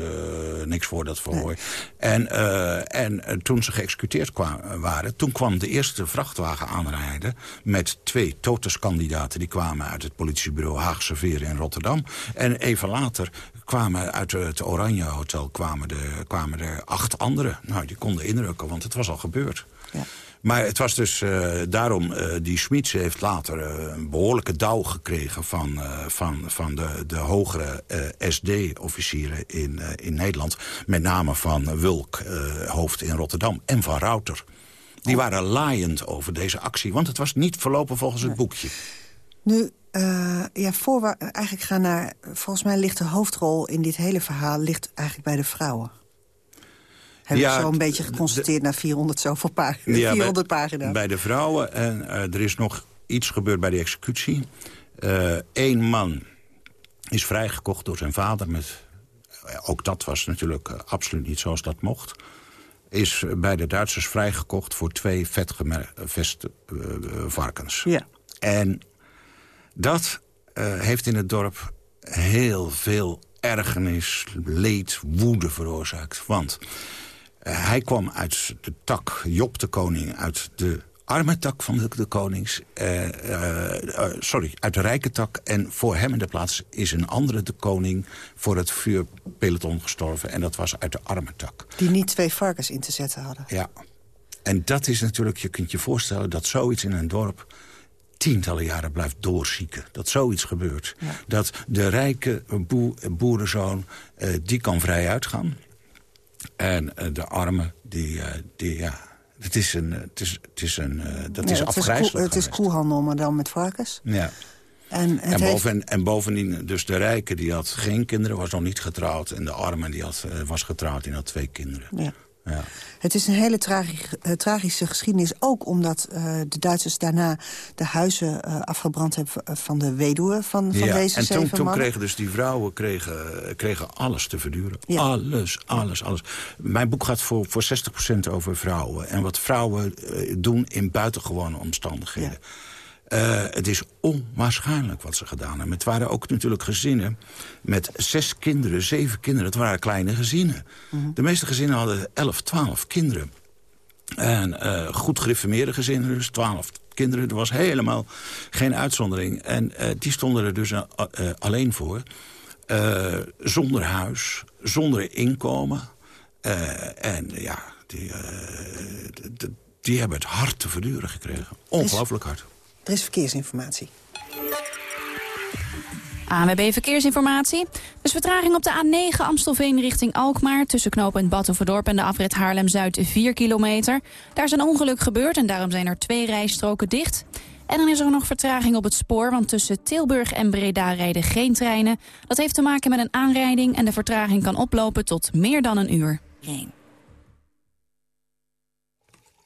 niks voor, dat verhoor. Nee. En, uh, en toen ze geëxecuteerd waren... toen kwam de eerste vrachtwagen aanrijden... met twee totuskandidaten. Die kwamen uit het politiebureau Haagse Veren in Rotterdam. En even later kwamen uit het Oranje Hotel kwamen, de, kwamen er acht anderen. Nou, die konden indrukken, want het was al gebeurd. Ja. Maar het was dus uh, daarom, uh, die Schmitz heeft later uh, een behoorlijke dauw gekregen... van, van, van de, de hogere SD-officieren in, in Nederland. Met name van Wulk, hoofd in Rotterdam, en van Rauter. Die oh. waren laaiend over deze actie, want het was niet verlopen volgens het boekje. Nu, ja, voor we eigenlijk gaan naar... Volgens mij ligt de hoofdrol in dit hele verhaal ligt eigenlijk bij de vrouwen. Hebben ja, we zo een beetje geconstateerd na 400 zoveel pagina's. Ja, 400 bij, pagina's. Bij de vrouwen. En uh, er is nog iets gebeurd bij de executie. Eén uh, man is vrijgekocht door zijn vader. Met, ook dat was natuurlijk absoluut niet zoals dat mocht. Is bij de Duitsers vrijgekocht voor twee vetgeveste varkens. Ja. En dat heeft in het dorp heel veel ergernis, leed, woede veroorzaakt. Want uh, hij kwam uit de tak, Job de Koning, uit de arme tak van de, de konings. Uh, uh, sorry, uit de rijke tak. En voor hem in de plaats is een andere de koning voor het vuurpeloton gestorven. En dat was uit de arme tak. Die niet twee varkens in te zetten hadden. Ja. En dat is natuurlijk, je kunt je voorstellen dat zoiets in een dorp tientallen jaren blijft doorzieken. Dat zoiets gebeurt. Ja. Dat de rijke boer, boerenzoon, uh, die kan vrij uitgaan. En uh, de armen, die, uh, die ja... Het is een, het is, het is een, dat ja, is afgrijzelijk Het is koelhandel, maar dan met varkens. Ja. En, en, boven, heeft... en bovendien, dus de rijke die had geen kinderen, was nog niet getrouwd. En de arme die had, was getrouwd, die had twee kinderen. Ja. Ja. Het is een hele uh, tragische geschiedenis. Ook omdat uh, de Duitsers daarna de huizen uh, afgebrand hebben van de weduwe van, van ja, deze en zeven toen, toen mannen. kregen dus die vrouwen kregen, kregen alles te verduren. Ja. Alles, alles, alles. Mijn boek gaat voor, voor 60% over vrouwen. En wat vrouwen doen in buitengewone omstandigheden. Ja. Uh, het is onwaarschijnlijk wat ze gedaan hebben. Het waren ook natuurlijk gezinnen met zes kinderen, zeven kinderen. Het waren kleine gezinnen. Mm -hmm. De meeste gezinnen hadden elf, twaalf kinderen. En uh, goed gereformeerde gezinnen, dus twaalf kinderen. Er was helemaal geen uitzondering. En uh, die stonden er dus alleen voor. zonder huis, zonder inkomen. en ja, die, die hebben het hard te verduren gekregen. Ongelooflijk hard. Er is verkeersinformatie. ANWB Verkeersinformatie. Dus vertraging op de A9 Amstelveen richting Alkmaar... tussen knooppunt Battenverdorp en de afrit Haarlem-Zuid 4 kilometer. Daar is een ongeluk gebeurd en daarom zijn er twee rijstroken dicht. En dan is er nog vertraging op het spoor... want tussen Tilburg en Breda rijden geen treinen. Dat heeft te maken met een aanrijding... en de vertraging kan oplopen tot meer dan een uur.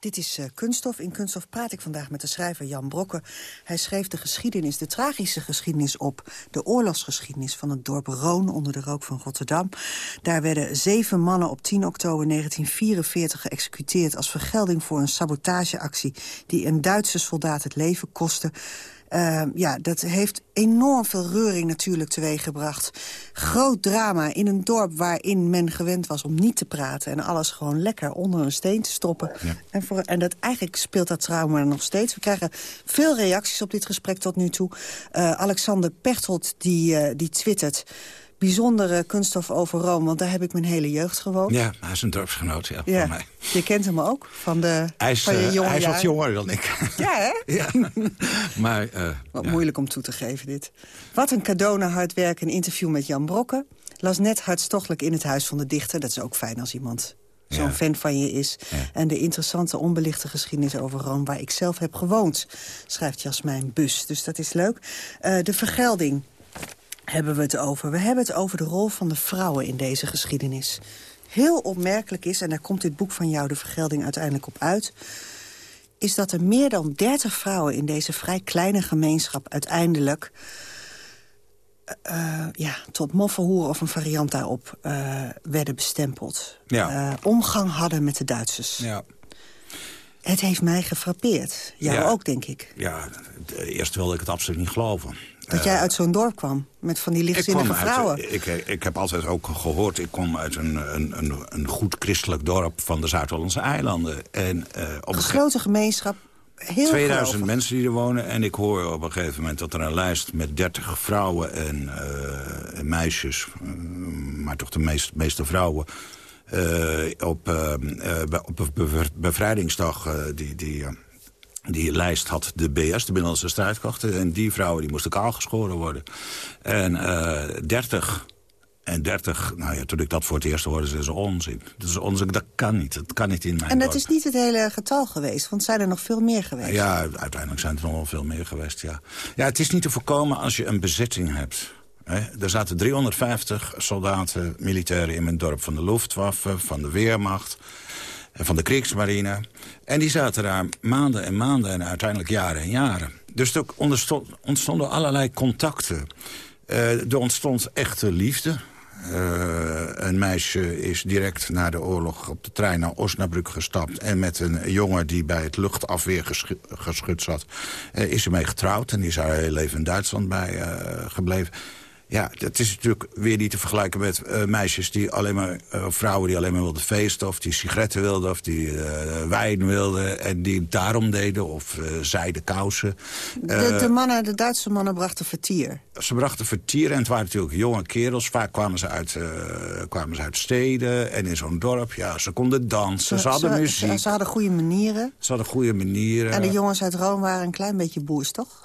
Dit is uh, Kunststof. In Kunststof praat ik vandaag met de schrijver Jan Brokke. Hij schreef de geschiedenis, de tragische geschiedenis op... de oorlogsgeschiedenis van het dorp Roon onder de rook van Rotterdam. Daar werden zeven mannen op 10 oktober 1944 geëxecuteerd... als vergelding voor een sabotageactie die een Duitse soldaat het leven kostte... Uh, ja, dat heeft enorm veel reuring natuurlijk teweeggebracht. Groot drama in een dorp waarin men gewend was om niet te praten... en alles gewoon lekker onder een steen te stoppen. En, voor, en dat, eigenlijk speelt dat trauma nog steeds. We krijgen veel reacties op dit gesprek tot nu toe. Uh, Alexander Pechtold die, uh, die twittert bijzondere kunststof over Rome. Want daar heb ik mijn hele jeugd gewoond. Ja, hij is een dorpsgenoot ja, ja. van mij. Je kent hem ook? Van de, hij is, van je uh, hij is wat jonger dan ik. Ja, hè? ja. maar, uh, wat ja. moeilijk om toe te geven, dit. Wat een cadeau naar hard werken. Een interview met Jan Brokke. Las net hartstochtelijk in het Huis van de Dichter. Dat is ook fijn als iemand zo'n ja. fan van je is. Ja. En de interessante onbelichte geschiedenis over Rome... waar ik zelf heb gewoond, schrijft Jasmijn Bus. Dus dat is leuk. Uh, de vergelding hebben we het over. We hebben het over de rol van de vrouwen in deze geschiedenis. Heel opmerkelijk is, en daar komt dit boek van jou... de vergelding uiteindelijk op uit... is dat er meer dan 30 vrouwen in deze vrij kleine gemeenschap... uiteindelijk uh, ja, tot moffenhoer of een variant daarop uh, werden bestempeld. Ja. Uh, omgang hadden met de Duitsers. Ja. Het heeft mij gefrappeerd. Jou ja. ook, denk ik. Ja, eerst wilde ik het absoluut niet geloven. Dat jij uit zo'n dorp kwam, met van die lichtzinnige vrouwen. Uit, ik, ik heb altijd ook gehoord, ik kom uit een, een, een, een goed christelijk dorp van de Zuid-Hollandse eilanden. En, uh, op Gesloten gemeenschap, heel 2000 gelovig. mensen die er wonen. En ik hoor op een gegeven moment dat er een lijst met 30 vrouwen en, uh, en meisjes... Uh, maar toch de meest, meeste vrouwen... Op, op bevrijdingsdag die... die die lijst had de BS, de Binnenlandse Strijdkrachten. En die vrouwen die moesten kaal geschoren worden. En uh, 30 en 30, nou ja, toen ik dat voor het eerst hoorde, ze onzin. Dat is onzin, dat kan niet. Dat kan niet in mijn En dat dorp. is niet het hele getal geweest, want zijn er nog veel meer geweest? Ja, uiteindelijk zijn er nog wel veel meer geweest, ja. Ja, het is niet te voorkomen als je een bezetting hebt. He, er zaten 350 soldaten, militairen in mijn dorp van de Luftwaffe, van de Weermacht van de Kriegsmarine. En die zaten daar maanden en maanden en uiteindelijk jaren en jaren. Dus er ontstonden allerlei contacten. Uh, er ontstond echte liefde. Uh, een meisje is direct na de oorlog op de trein naar Osnabrück gestapt... en met een jongen die bij het luchtafweergeschut zat... Uh, is ze mee getrouwd en is haar heel leven in Duitsland bij gebleven... Ja, dat is natuurlijk weer niet te vergelijken met uh, meisjes die alleen maar... Uh, vrouwen die alleen maar wilden feesten, of die sigaretten wilden... of die uh, wijn wilden en die het daarom deden, of zijden kousen. De, de, mannen, de Duitse mannen brachten vertier. Ze brachten vertier en het waren natuurlijk jonge kerels. Vaak kwamen ze uit, kwamen ze uit steden en in zo'n dorp. Ja, ze konden dansen, ze, ze hadden ze, muziek. Ze, ze hadden goede manieren. Ze hadden goede manieren. En de jongens uit Rome waren een klein beetje boers, toch?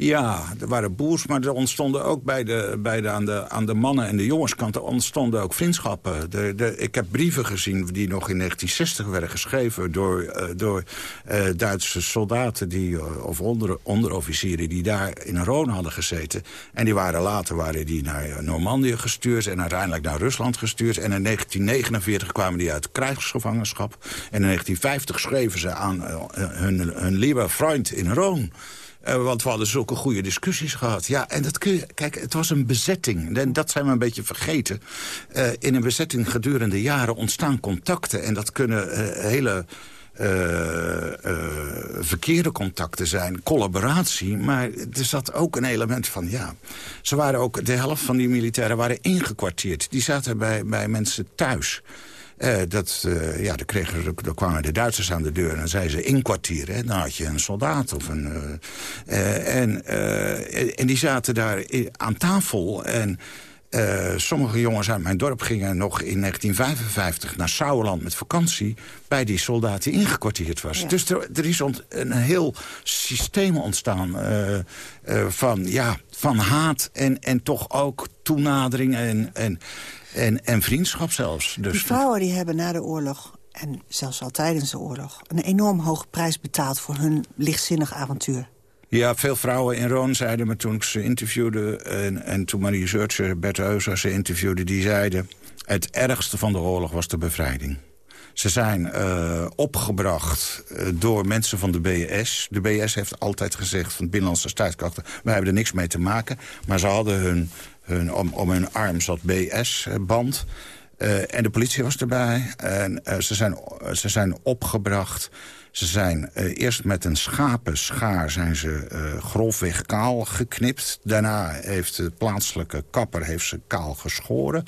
Ja, er waren boers, maar er ontstonden ook bij de, bij de, aan, de, aan de mannen- en de jongenskant... er ontstonden ook vriendschappen. De, de, ik heb brieven gezien die nog in 1960 werden geschreven... door, uh, door uh, Duitse soldaten die, uh, of onder, onderofficieren die daar in Roon hadden gezeten. En die waren later waren die naar Normandië gestuurd... en uiteindelijk naar Rusland gestuurd. En in 1949 kwamen die uit krijgsgevangenschap. En in 1950 schreven ze aan hun, hun lieve vriend in Roon... Uh, want we hadden zulke goede discussies gehad. Ja, en dat kun kijk, het was een bezetting. En dat zijn we een beetje vergeten. Uh, in een bezetting gedurende jaren ontstaan contacten. En dat kunnen uh, hele... verkeerde contacten zijn, collaboratie. Maar er zat ook een element van, ja... Ze waren ook, de helft van die militairen waren ingekwartierd. Die zaten bij, bij mensen thuis. Uh, dat, uh, ja, dan, kregen, dan kwamen de Duitsers aan de deur en zeiden ze inkwartier. Hè? Dan had je een soldaat of een... Uh, en, en die zaten daar aan tafel en... Uh, sommige jongens uit mijn dorp gingen nog in 1955 naar Sauerland met vakantie... bij die soldaat die ingekwartierd was. Ja. Dus er, er, is een heel systeem ontstaan uh, uh, van, ja, van haat en, en toch ook toenadering en, en, en, en vriendschap zelfs. Dus, die vrouwen die hebben na de oorlog en zelfs al tijdens de oorlog... een enorm hoge prijs betaald voor hun lichtzinnig avontuur. Ja, veel vrouwen in Roon zeiden me toen ik ze interviewde... en, en toen mijn researcher Bert Heuser ze interviewde... die zeiden, het ergste van de oorlog was de bevrijding. Ze zijn uh, opgebracht uh, door mensen van de BS. De BS heeft altijd gezegd van Binnenlandse strijdkrachten... wij hebben er niks mee te maken. Maar ze hadden hun, hun, om, om hun arm zat BS-band... Uh, en de politie was erbij. En ze, zijn, ze zijn opgebracht ze zijn uh, eerst met een schapenschaar zijn ze uh, grofweg kaal geknipt. Daarna heeft de plaatselijke kapper heeft ze kaal geschoren.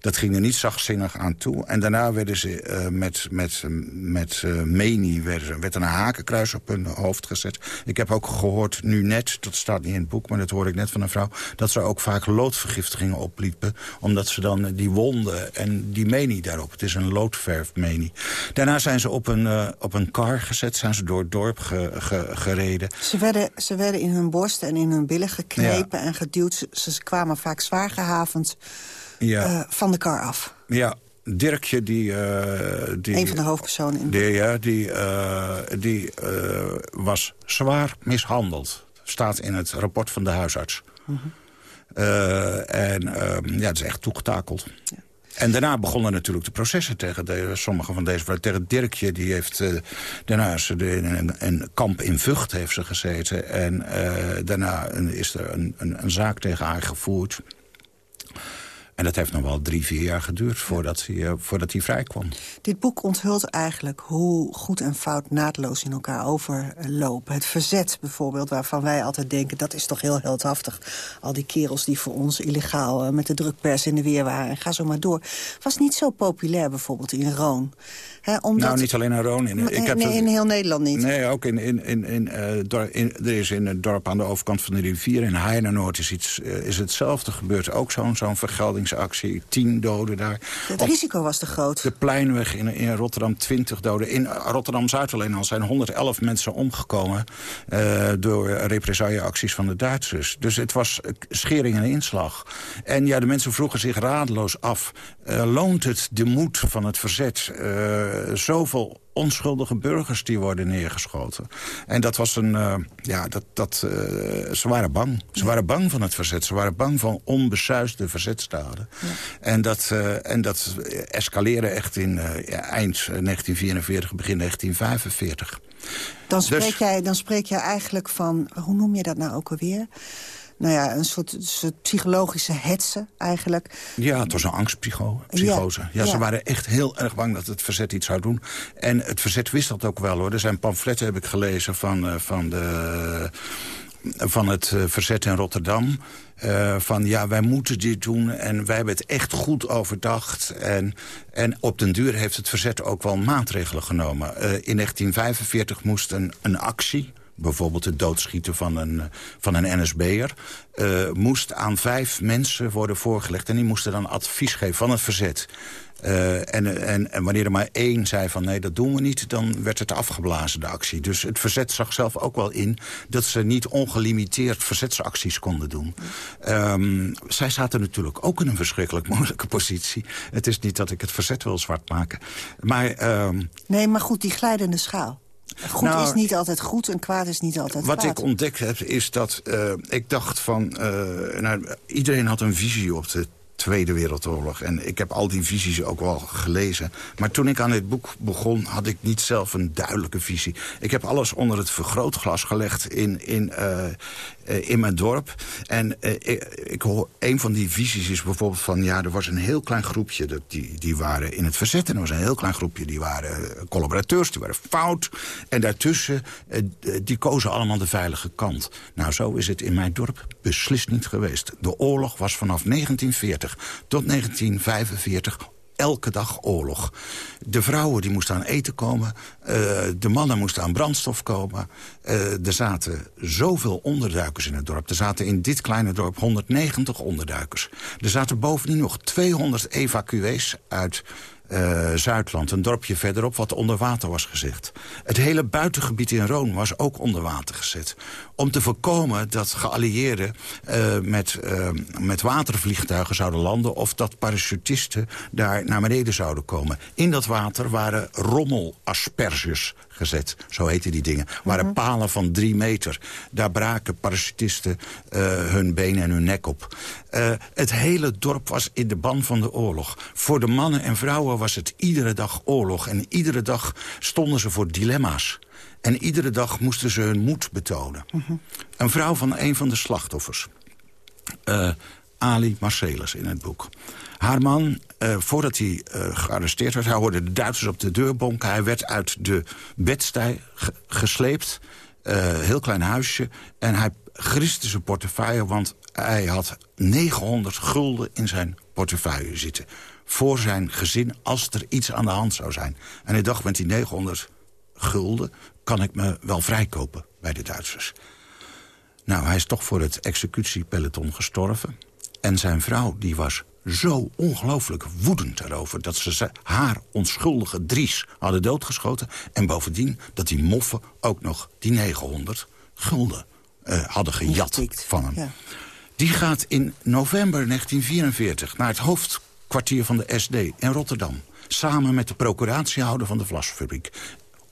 Dat ging er niet zachtzinnig aan toe. En daarna werden ze uh, met, met, met uh, menie werden, werd een hakenkruis op hun hoofd gezet. Ik heb ook gehoord, nu net, dat staat niet in het boek... maar dat hoor ik net van een vrouw... dat ze ook vaak loodvergiftigingen opliepen. Omdat ze dan die wonden en die menie daarop... het is een loodverfmenie. Daarna zijn ze op een, uh, op een kar gezet, zijn ze door het dorp ge, ge, gereden. Ze werden, ze werden in hun borsten en in hun billen geknepen ja. en geduwd. Ze, ze kwamen vaak zwaar gehavend ja. uh, van de kar af. Ja, Dirkje, die... Uh, die een van de hoofdpersonen. In de... Die, ja, die, die was zwaar mishandeld. Staat in het rapport van de huisarts. -huh. en ja, het is echt toegetakeld. Ja. En daarna begonnen natuurlijk de processen tegen de, sommige van deze vrouwen. Tegen Dirkje, die heeft uh, daarna is ze in een, een, kamp in Vught heeft ze gezeten. En uh, daarna is er een, een, een zaak tegen haar gevoerd. En dat heeft nog wel drie, vier jaar geduurd voordat hij, uh, voordat hij vrij kwam. Dit boek onthult eigenlijk hoe goed en fout naadloos in elkaar overlopen. Het verzet bijvoorbeeld, waarvan wij altijd denken... dat is toch heel heldhaftig. Al die kerels die voor ons illegaal uh, met de drukpers in de weer waren. En ga zo maar door. Was niet zo populair bijvoorbeeld in Roon. He, omdat... Nou, niet alleen in Roon. In, ik heb nee, in heel Nederland niet. Nee, ook in, in, in, in, uh, in, er is in het dorp aan de overkant van de rivier... in Heinenoord is, iets, is hetzelfde gebeurd. Ook zo'n zo'n vergeldings actie. Tien doden daar. Het Op risico was te groot. De Pleinweg in, in Rotterdam, 20 doden. In Rotterdam-Zuid alleen al zijn 111 mensen omgekomen... Uh, door represailleacties van de Duitsers. Dus het was schering en inslag. En ja, de mensen vroegen zich radeloos af... Uh, loont het de moed van het verzet? Uh, zoveel onschuldige burgers die worden neergeschoten. En dat was een... Uh, ja, dat, dat, uh, ze waren bang. Ze waren bang van het verzet. Ze waren bang van onbesuisde verzetstaden. Ja. En, dat, uh, en dat escaleerde echt in eind 1944, begin 1945. Dan spreek, dus, jij, dan spreek jij eigenlijk van... Hoe noem je dat nou ook alweer? Nou ja, een soort, soort psychologische hetsen eigenlijk. Ja, het was een angstpsychose. Ja, ja, ze ja. waren echt heel erg bang dat het verzet iets zou doen. En het verzet wist dat ook wel hoor. Er zijn pamfletten, heb ik gelezen, van, uh, van, de, van het uh, verzet in Rotterdam. Uh, van ja, wij moeten dit doen en wij hebben het echt goed overdacht. En, en op den duur heeft het verzet ook wel maatregelen genomen. Uh, in 1945 moest een, een actie bijvoorbeeld het doodschieten van een, van een NSB'er... Uh, moest aan vijf mensen worden voorgelegd. En die moesten dan advies geven van het verzet. Uh, en, en, en wanneer er maar één zei van nee, dat doen we niet... dan werd het afgeblazen, de actie. Dus het verzet zag zelf ook wel in... dat ze niet ongelimiteerd verzetsacties konden doen. Um, zij zaten natuurlijk ook in een verschrikkelijk moeilijke positie. Het is niet dat ik het verzet wil zwart maken. Maar, um... Nee, maar goed, die glijdende schaal. Goed nou, is niet altijd goed en kwaad is niet altijd wat kwaad. ik ontdekt heb, is dat uh, ik dacht van... Uh, nou, iedereen had een visie op de Tweede Wereldoorlog. En ik heb al die visies ook wel gelezen. Maar toen ik aan dit boek begon, had ik niet zelf een duidelijke visie. Ik heb alles onder het vergrootglas gelegd in, in, uh, in mijn dorp. En uh, ik, hoor, een van die visies is bijvoorbeeld van... ja, er was een heel klein groepje, dat die, die waren in het verzet... en er was een heel klein groepje, die waren collaborateurs, die waren fout. En daartussen, die kozen allemaal de veilige kant. Nou, zo is het in mijn dorp beslist niet geweest. De oorlog was vanaf 1940 tot 1945 elke dag oorlog. De vrouwen die moesten aan eten komen. eh, de mannen moesten aan brandstof komen. Eh, er zaten zoveel onderduikers in het dorp. Er zaten in dit kleine dorp 190 onderduikers. Er zaten bovendien nog 200 evacuees uit eh, Zuidland, een dorpje verderop wat onder water was gezet. Het hele buitengebied in Roon was ook onder water gezet. Om te voorkomen dat geallieerden eh, met, eh, met watervliegtuigen zouden landen... of dat parachutisten daar naar beneden zouden komen. In dat water waren rommelasperges gezet, zo heten die dingen. waren palen van drie meter. Daar braken parachutisten eh, hun benen en hun nek op. Het hele dorp was in de ban van de oorlog. Voor de mannen en vrouwen was het iedere dag oorlog. En iedere dag stonden ze voor dilemma's. En iedere dag moesten ze hun moed betonen. Een vrouw van een van de slachtoffers. eh, Ali Marcellus in het boek. Haar man, eh, voordat hij eh, gearresteerd werd... hij hoorde de Duitsers op de deur bonken. Hij werd uit de bedstij ge- gesleept. Heel klein huisje. En hij griste zijn portefeuille... want hij had 900 gulden in zijn portefeuille zitten. Voor zijn gezin als er iets aan de hand zou zijn. En hij dacht, met die 900 gulden kan ik me wel vrijkopen bij de Duitsers. Nou, hij is toch voor het executiepeloton gestorven. En zijn vrouw die was zo ongelooflijk woedend daarover... dat ze haar onschuldige Dries hadden doodgeschoten... en bovendien dat die moffen ook nog die 900 gulden eh, hadden gejat van hem. Ja. Die gaat in november 1944 naar het hoofdkwartier van de SD in Rotterdam. Samen met de procuratiehouder van de Vlasfabriek.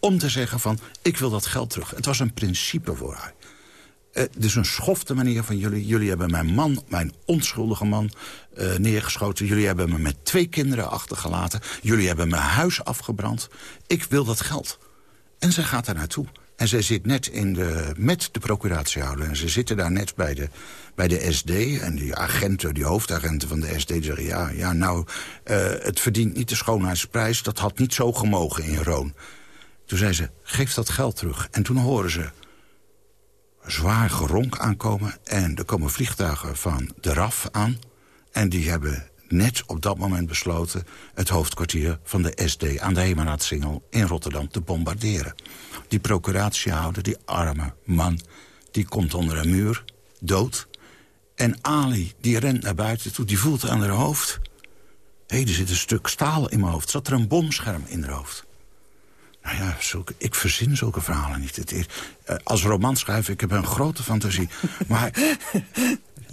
Om te zeggen van, ik wil dat geld terug. Het was een principe voor haar. Eh, dus een schofte manier van jullie. Jullie hebben mijn man, mijn onschuldige man, eh, neergeschoten. Jullie hebben me met twee kinderen achtergelaten. Jullie hebben mijn huis afgebrand. Ik wil dat geld. En zij gaat daar naartoe. En zij zit net in de, met de procuratiehouder. En ze zitten daar net bij de, bij de SD. En die agenten, die hoofdagenten van de SD zeggen... ja, ja nou, eh, het verdient niet de schoonheidsprijs. Dat had niet zo gemogen in Roon. Toen zei ze, geef dat geld terug. En toen horen ze zwaar geronk aankomen. En er komen vliegtuigen van de RAF aan. En die hebben net op dat moment besloten... het hoofdkwartier van de SD aan de Hemelaatsingel in Rotterdam te bombarderen. Die procuratiehouder, die arme man, die komt onder een muur, dood. En Ali, die rent naar buiten toe, die voelt aan haar hoofd... hé, er zit een stuk staal in mijn hoofd. Zat er een bomscherm in haar hoofd? Nou ja, zulke, ik verzin zulke verhalen niet. Het is, eh, als romanschrijver, ik heb een grote fantasie. Maar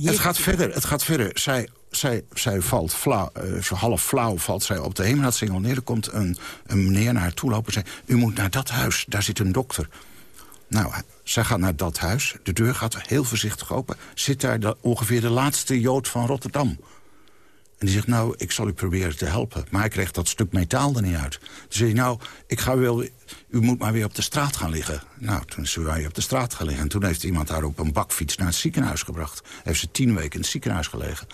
het gaat verder, het gaat verder. Zij, zij, zij valt flauw, zo half flauw valt zij op de Hemelaatsingel neer. Er komt een, een meneer naar haar toe lopen en zei... u moet naar dat huis, daar zit een dokter. Nou, zij gaat naar dat huis. De deur gaat heel voorzichtig open. Zit daar de- ongeveer de laatste Jood van Rotterdam. En die zegt, nou, ik zal u proberen te helpen. Maar hij kreeg dat stuk metaal er niet uit. Toen zei hij, nou, ik ga wel, u moet maar weer op de straat gaan liggen. Nou, toen is ze weer op de straat gaan liggen. En toen heeft iemand haar op een bakfiets naar het ziekenhuis gebracht. Heeft ze tien weken in het ziekenhuis gelegen.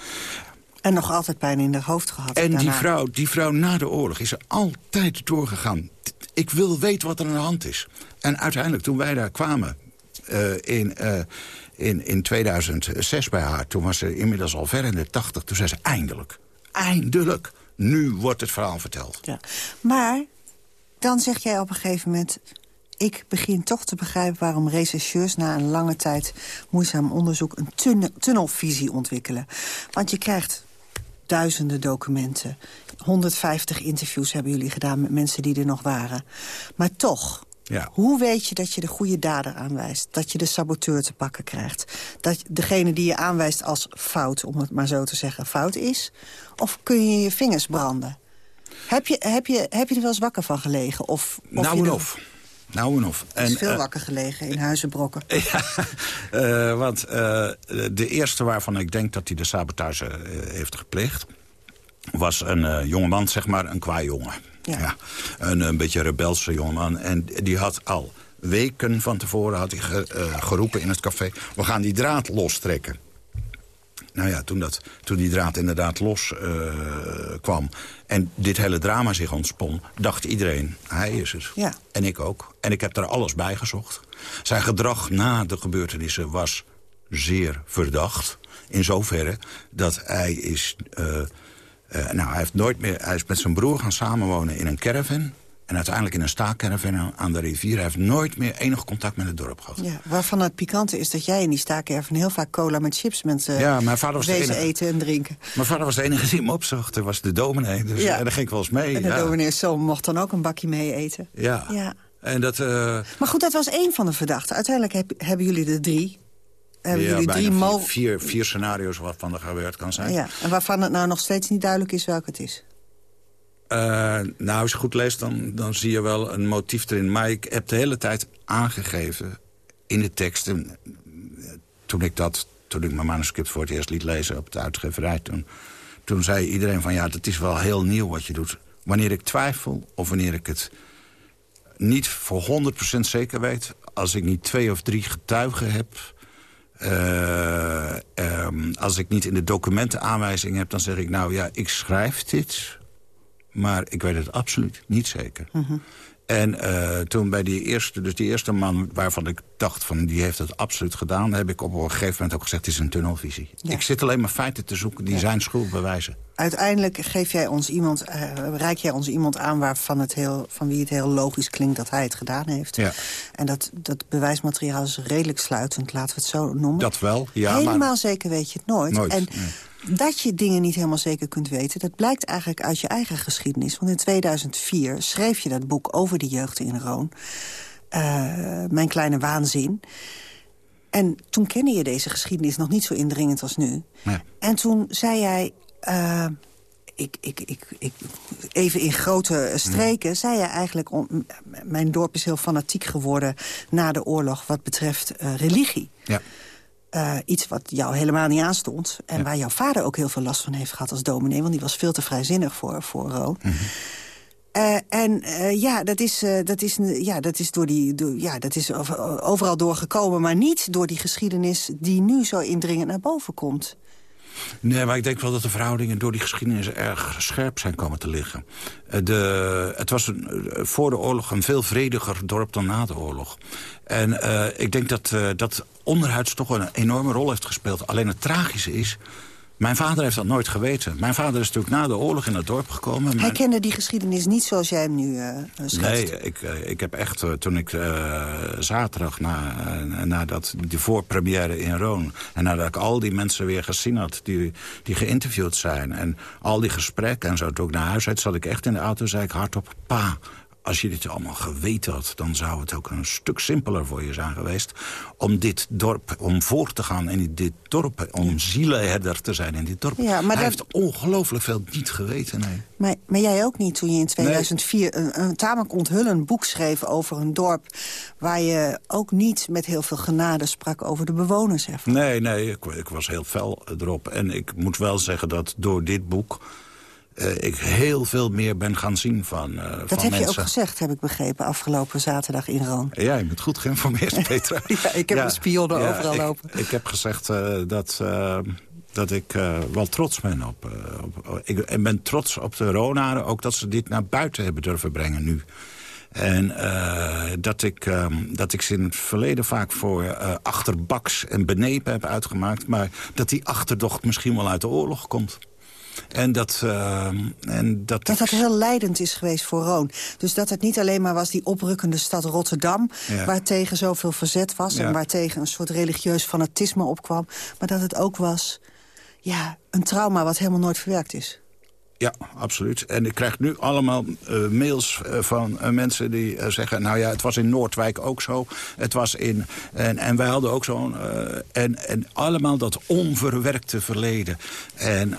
En nog altijd pijn in haar hoofd gehad. En die vrouw, die vrouw na de oorlog is er altijd doorgegaan. Ik wil weten wat er aan de hand is. En uiteindelijk, toen wij daar kwamen eh, in, eh, in, in 2006 bij haar... toen was ze inmiddels al ver in de 80. Toen zei ze eindelijk, eindelijk, nu wordt het verhaal verteld. Ja. Maar dan zeg jij op een gegeven moment... ik begin toch te begrijpen waarom rechercheurs... na een lange tijd moeizaam onderzoek een tunne- tunnelvisie ontwikkelen. Want je krijgt duizenden documenten. 150 interviews hebben jullie gedaan met mensen die er nog waren. Maar toch, Ja. hoe weet je dat je de goede dader aanwijst? Dat je de saboteur te pakken krijgt? Dat degene die je aanwijst als fout, om het maar zo te zeggen, fout is? Of kun je je vingers branden? Heb je, heb je, heb je er wel eens wakker van gelegen? Of, of Nou en of. Nou en of. Is En, veel eh, wakker gelegen in Huizenbrokken. Eh, want eh, de eerste waarvan ik denk dat hij de sabotage heeft gepleegd... was een jongeman, zeg maar, een qua jongen. Ja. Een, een beetje rebelse jongeman. En die had al weken van tevoren had hij ge- eh, geroepen in het café... we gaan die draad lostrekken. Nou ja, toen, dat, toen die draad inderdaad los eh, kwam... en dit hele drama zich ontspon, dacht iedereen, hij is het. Ja. En ik ook. En ik heb daar alles bij gezocht. Zijn gedrag na de gebeurtenissen was zeer verdacht. In zoverre dat hij is... eh, Eh, nou, hij, heeft nooit meer, hij is met zijn broer gaan samenwonen in een caravan... En uiteindelijk in een staakcaravan aan de rivier. Hij heeft nooit meer enig contact met het dorp gehad. Ja, waarvan het pikante is dat jij in die staakcaravan heel vaak cola met chips met uh, ja, mijn vader was de enige, eten en drinken. Mijn vader was de enige die me opzocht. Er was de dominee, dus ja. daar ging ik wel eens mee. En de ja. dominee zo mocht dan ook een bakje mee eten. Ja. ja. En dat, uh... Maar goed, dat was één van de verdachten. Uiteindelijk heb, hebben jullie er drie. Hebben ja, jullie drie vier, vier, vier, scenario's waarvan er gebeurd kan zijn. Ja, en waarvan het nou nog steeds niet duidelijk is welke het is. Uh, nou, als je goed leest, dan, dan zie je wel een motief erin. Maar ik heb de hele tijd aangegeven in de teksten... toen ik, dat, toen ik mijn manuscript voor het eerst liet lezen op de uitgeverij... toen, toen zei iedereen van ja, dat is wel heel nieuw wat je doet. Wanneer ik twijfel of wanneer ik het niet voor 100% zeker weet... als ik niet twee of drie getuigen heb... Uh, um, als ik niet in de documenten aanwijzing heb, dan zeg ik... nou ja, ik schrijf dit, maar ik weet het absoluut niet zeker. Mhm. En uh, toen bij die eerste, dus die eerste man waarvan ik dacht van die heeft het absoluut gedaan... heb ik op een gegeven moment ook gezegd, het is een tunnelvisie. Ja. Ik zit alleen maar feiten te zoeken die ja. zijn schuld bewijzen. Uiteindelijk geef jij ons iemand, uh, reik jij ons iemand aan waarvan het heel, van wie het heel logisch klinkt dat hij het gedaan heeft. Ja. En dat, dat bewijsmateriaal is redelijk sluitend, laten we het zo noemen. Dat wel, ja. Helemaal maar... zeker weet je het nooit. nooit en, nee. Dat je dingen niet helemaal zeker kunt weten... dat blijkt eigenlijk uit je eigen geschiedenis. Want in 2004 schreef je dat boek over de jeugd in Roon. Uh, Mijn kleine waanzin. En toen kende je deze geschiedenis nog niet zo indringend als nu. En toen zei jij... Uh, ik, ik, ik, ik, even in grote streken, ja. zei jij eigenlijk... Om, mijn dorp is heel fanatiek geworden na de oorlog... wat betreft uh, religie. Ja. Uh, iets wat jou helemaal niet aanstond. En ja. waar jouw vader ook heel veel last van heeft gehad als dominee. Want die was veel te vrijzinnig voor, voor Roon. Mm -hmm. uh, en uh, ja, dat is, dat, is, ja, dat is, door die, door, ja, dat is overal doorgekomen. Maar niet door die geschiedenis die nu zo indringend naar boven komt. Nee, maar ik denk wel dat de verhoudingen door die geschiedenis erg scherp zijn komen te liggen. De, het was een, voor de oorlog een veel vrediger dorp dan na de oorlog. En uh, ik denk dat, uh, dat onderhuids toch een enorme rol heeft gespeeld. Alleen het tragische is... Mijn vader heeft dat nooit geweten. Mijn vader is natuurlijk na de oorlog in het dorp gekomen. Hij kende die geschiedenis niet zoals jij hem nu uh, schetst. Nee, ik, uh, ik heb echt, uh, toen ik zaterdag na, nadat de voorpremière in Roon... en nadat ik al die mensen weer gezien had die, die geïnterviewd zijn... en al die gesprekken en zo, toen ik naar huis uit, zat ik echt in de auto zei ik hardop... pa, als je dit allemaal geweten had... dan zou het ook een stuk simpeler voor je zijn geweest... om dit dorp, om voor te gaan in dit dorp... om zielenherder te zijn in dit dorp. Ja, maar Hij dat... heeft ongelooflijk veel niet geweten, nee. Maar, maar jij ook niet, toen je in 2004 nee. een, een tamelijk onthullend boek schreef... over een dorp waar je ook niet met heel veel genade sprak... over de bewoners ervan. Nee, nee, ik, ik was heel fel erop. En ik moet wel zeggen dat door dit boek... Uh, ik heel veel meer ben gaan zien van uh, Dat van heb mensen. je ook gezegd, heb ik begrepen, afgelopen zaterdag in Roon. Ja, je bent goed geïnformeerd, Petra. ja, ik heb ja, een spionnen ja, overal ik, lopen. Ik heb gezegd uh, dat, dat ik wel trots ben op... op ik, ik, ben trots op de Ronaren, ook dat ze dit naar buiten hebben durven brengen nu. En uh, dat, ik, uh, dat ik ze in het verleden vaak voor uh, achterbaks en benepen heb uitgemaakt... maar dat die achterdocht misschien wel uit de oorlog komt. En dat, uh, en dat, dat dat heel leidend is geweest voor Roon. Dus dat het niet alleen maar was die oprukkende stad Rotterdam... Ja. waartegen zoveel verzet was... Ja. en waartegen een soort religieus fanatisme opkwam... maar dat het ook was ja, een trauma wat helemaal nooit verwerkt is. Ja, absoluut. En ik krijg nu allemaal uh, mails uh, van uh, mensen die zeggen... nou ja, het was in Noordwijk ook zo. Het was in... En, en wij hadden ook zo'n... en, en allemaal dat onverwerkte verleden. En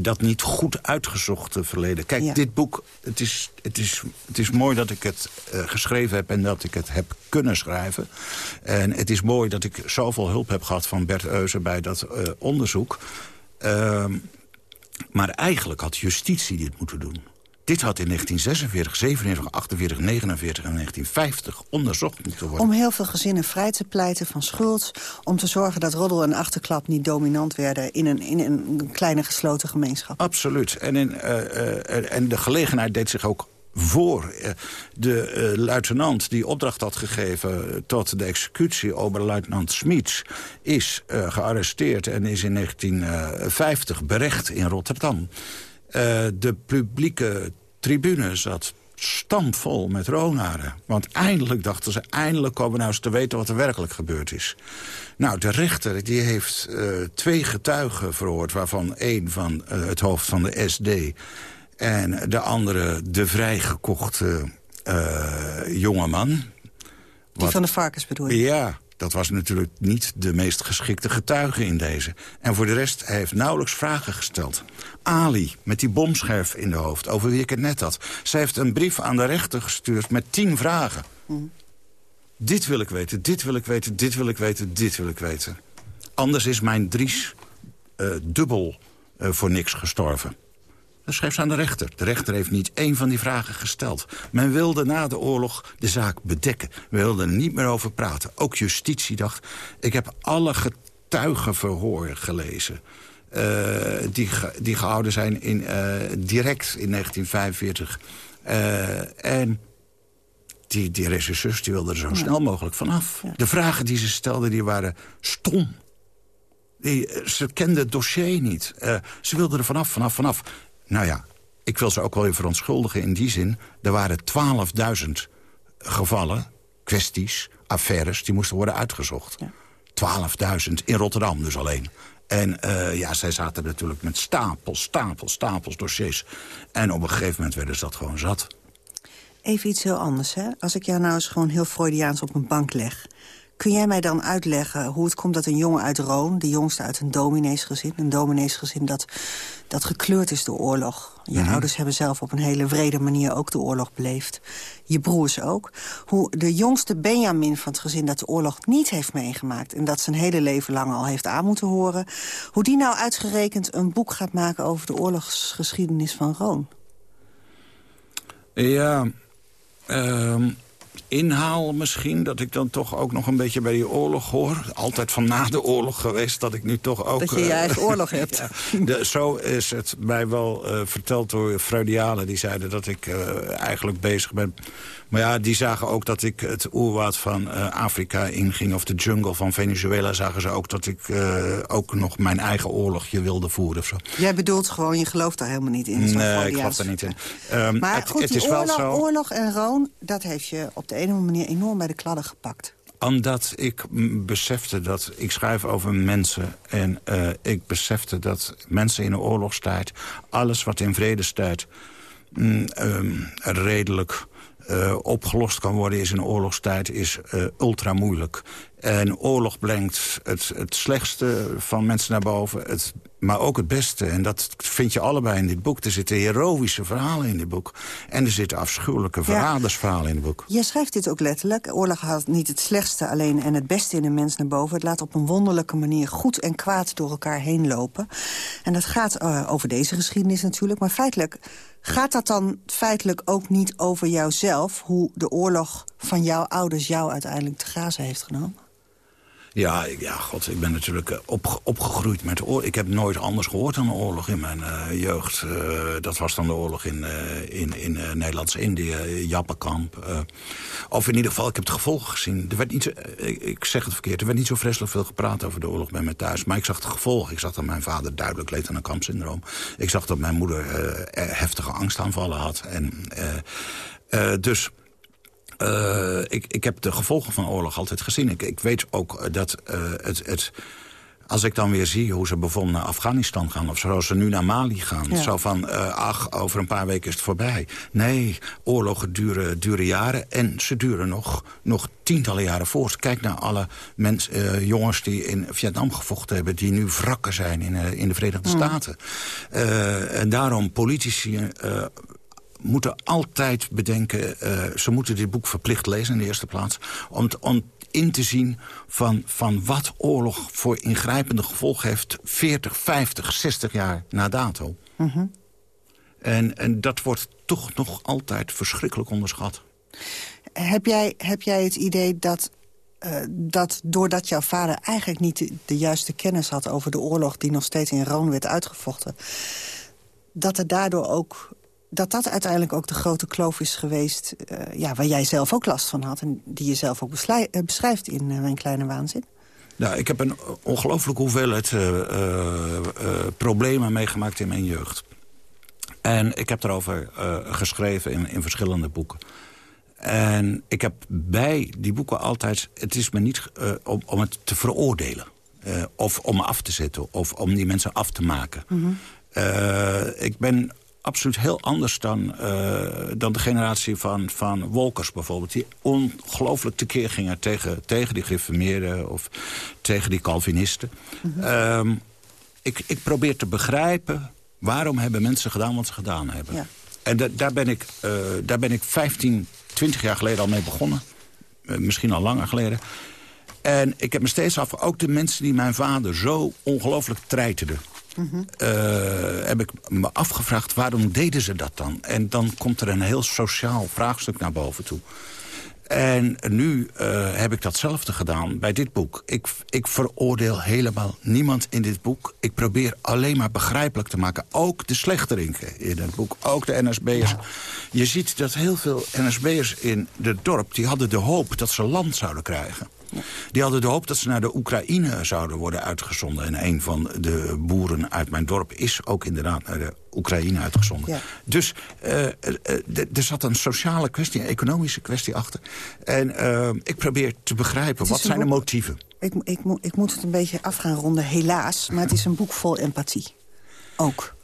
dat niet goed uitgezochte verleden. Kijk, Ja. dit boek... Het is, het, is, het is mooi dat ik het geschreven heb en dat ik het heb kunnen schrijven. En het is mooi dat ik zoveel hulp heb gehad van Bert Euser bij dat onderzoek... Ehm, maar eigenlijk had justitie dit moeten doen. Dit had in 1946, 47, 48, 49 en 1950 onderzocht moeten worden. Om heel veel gezinnen vrij te pleiten van schuld... om te zorgen dat roddel en achterklap niet dominant werden... in een, in een kleine gesloten gemeenschap. Absoluut. En, in, uh, uh, en de gelegenheid deed zich ook voor de uh, luitenant die opdracht had gegeven tot de executie, oberluitenant Smits, is uh, gearresteerd en is in 1950 berecht in Rotterdam. Eh, de publieke tribune zat stampvol met Ronaren. Want eindelijk dachten ze, eindelijk komen we nou eens te weten wat er werkelijk gebeurd is. Nou, de rechter die heeft twee getuigen verhoord... waarvan één van het hoofd van de SD... en de andere de vrijgekochte uh, jongeman. Die wat, van de varkens bedoel je? Ja, dat was natuurlijk niet de meest geschikte getuige in deze. En voor de rest, hij heeft nauwelijks vragen gesteld. Ali, met die bomscherf in de hoofd, over wie ik het net had. Zij heeft een brief aan de rechter gestuurd met tien vragen. Mm. Dit wil ik weten, dit wil ik weten, dit wil ik weten, dit wil ik weten. Anders is mijn Dries uh, dubbel uh, voor niks gestorven. Dat schreef ze aan de rechter. De rechter heeft niet één van die vragen gesteld. Men wilde na de oorlog de zaak bedekken. We wilden er niet meer over praten. Ook justitie dacht... ik heb alle getuigenverhoren gelezen... Uh, die, ge die gehouden zijn in, uh, direct in 1945. Uh, en die, die regisseurs die wilden er zo ja. snel mogelijk vanaf. Ja. De vragen die ze stelden die waren stom. Die, ze kenden het dossier niet. ze wilden er vanaf, vanaf, vanaf. Nou ja, ik wil ze ook wel even verontschuldigen in die zin. Er waren 12.000 gevallen, kwesties, affaires... die moesten worden uitgezocht. Ja. 12.000 in Rotterdam dus alleen. En uh, ja, zij zaten natuurlijk met stapels, stapels, stapels dossiers. En op een gegeven moment werden ze dat gewoon zat. Even iets heel anders, hè? Als ik jou nou eens gewoon heel Freudiaans op een bank leg... Kun jij mij dan uitleggen hoe het komt dat een jongen uit Roon... de jongste uit een domineesgezin... een domineesgezin dat, dat gekleurd is door oorlog. Je mm -hmm. ouders hebben zelf op een hele vrede manier ook de oorlog beleefd. Je broers ook. Hoe de jongste Benjamin van het gezin dat de oorlog niet heeft meegemaakt... en dat zijn hele leven lang al heeft aan moeten horen... hoe die nou uitgerekend een boek gaat maken over de oorlogsgeschiedenis van Roon. Ja, um, inhaal misschien. Dat ik dan toch ook nog een beetje bij die oorlog hoor. Altijd van na de oorlog geweest dat ik nu toch ook... Dat je je uh, eigen oorlog hebt. ja, de, zo is het mij wel uh, verteld door Freudianen. Die zeiden dat ik uh, eigenlijk bezig ben maar ja, die zagen ook dat ik het oerwoud van Afrika inging... of de jungle van Venezuela zagen ze ook dat ik ook nog mijn eigen oorlogje wilde voeren. Of zo. Jij bedoelt gewoon, je gelooft daar helemaal niet in? Nee, ik geloof daar niet in. Um, maar het, goed, het is oorlog, wel zo... oorlog en roon, dat heeft je op de een of andere manier enorm bij de kladden gepakt omdat ik besefte dat ik schrijf over mensen... en uh, ik besefte dat mensen in een oorlogstijd... alles wat in vredestijd mm, um, redelijk uh, opgelost kan worden is in oorlogstijd is uh, ultra moeilijk. En oorlog brengt het, het slechtste van mensen naar boven, het, maar ook het beste. En dat vind je allebei in dit boek. Er zitten heroïsche verhalen in dit boek. En er zitten afschuwelijke verradersverhalen ja. in het boek. Je schrijft dit ook letterlijk. Oorlog haalt niet het slechtste alleen en het beste in een mens naar boven. Het laat op een wonderlijke manier goed en kwaad door elkaar heen lopen. En dat gaat uh, over deze geschiedenis natuurlijk. Maar feitelijk gaat dat dan feitelijk ook niet over jouzelf... hoe de oorlog van jouw ouders jou uiteindelijk te grazen heeft genomen? Ja, ja, god, ik ben natuurlijk uh, op, opgegroeid met oorlog. Ik heb nooit anders gehoord dan een oorlog in mijn uh, jeugd. Uh, dat was dan de oorlog in, in, in Nederlands-Indië, Jappenkamp. of in ieder geval, ik heb het gevolgen gezien. Er werd niet zo, ik, zeg het verkeerd, er werd niet zo vreselijk veel gepraat over de oorlog bij me thuis. Maar ik zag het gevolgen. Ik zag dat mijn vader duidelijk leed aan een kampsyndroom. Ik zag dat mijn moeder heftige angstaanvallen had. En, dus... Uh, ik, ik heb de gevolgen van oorlog altijd gezien. Ik, ik weet ook dat uh, het, het... Als ik dan weer zie hoe ze bijvoorbeeld naar Afghanistan gaan... of zoals ze nu naar Mali gaan. Ja. Zo van, uh, ach, over een paar weken is het voorbij. Nee, oorlogen duren, duren jaren. En ze duren nog, nog tientallen jaren voort. Kijk naar alle mens, uh, jongens die in Vietnam gevochten hebben... die nu wrakken zijn in, uh, in de Verenigde mm. Staten. en daarom politici moeten altijd bedenken... Uh, ze moeten dit boek verplicht lezen in de eerste plaats... om, om in te zien van, van wat oorlog voor ingrijpende gevolgen heeft... 40, 50, 60 jaar na dato. Mm -hmm. en, en dat wordt toch nog altijd verschrikkelijk onderschat. Heb jij, heb jij het idee dat uh, dat doordat jouw vader eigenlijk niet de, de, juiste kennis had... over de oorlog die nog steeds in Roon werd uitgevochten... dat er daardoor ook dat dat uiteindelijk ook de grote kloof is geweest... Uh, ja, waar jij zelf ook last van had... en die je zelf ook beschrijft in uh, Mijn Kleine Waanzin. Nou, ik heb een ongelooflijke hoeveelheid uh, problemen meegemaakt in mijn jeugd. En ik heb daarover uh, geschreven in, in verschillende boeken. En ik heb bij die boeken altijd... Het is me niet uh, om, om het te veroordelen. Uh, of om af te zetten. Of om die mensen af te maken. Mm -hmm. ik ben absoluut heel anders dan, uh, dan de generatie van, van Wolkers bijvoorbeeld. Die ongelooflijk tekeer gingen tegen, tegen die gereformeerden of tegen die Calvinisten. Mm -hmm. um, ik, ik probeer te begrijpen waarom hebben mensen gedaan wat ze gedaan hebben. Ja. En da daar, ben ik, uh, daar ben ik 15, 20 jaar geleden al mee begonnen. Uh, misschien al langer geleden. En ik heb me steeds af, ook de mensen die mijn vader zo ongelooflijk treiterden... Mm -hmm. uh, heb ik me afgevraagd waarom deden ze dat dan? En dan komt er een heel sociaal vraagstuk naar boven toe. En nu uh, heb ik datzelfde gedaan bij dit boek. Ik, ik veroordeel helemaal niemand in dit boek. Ik probeer alleen maar begrijpelijk te maken. Ook de slechteriken in het boek. Ook de NSB'ers. Je ziet dat heel veel NSB'ers in het dorp... die hadden de hoop dat ze land zouden krijgen. Die hadden de hoop dat ze naar de Oekraïne zouden worden uitgezonden. En een van de boeren uit mijn dorp is ook inderdaad naar de Oekraïne uitgezonden. Ja. Dus uh, er zat een sociale kwestie, een economische kwestie achter. En uh, ik probeer te begrijpen, wat zijn de motieven? Ik, ik, ik moet het een beetje af gaan ronden, helaas. Maar het is een boek vol empathie. Ook.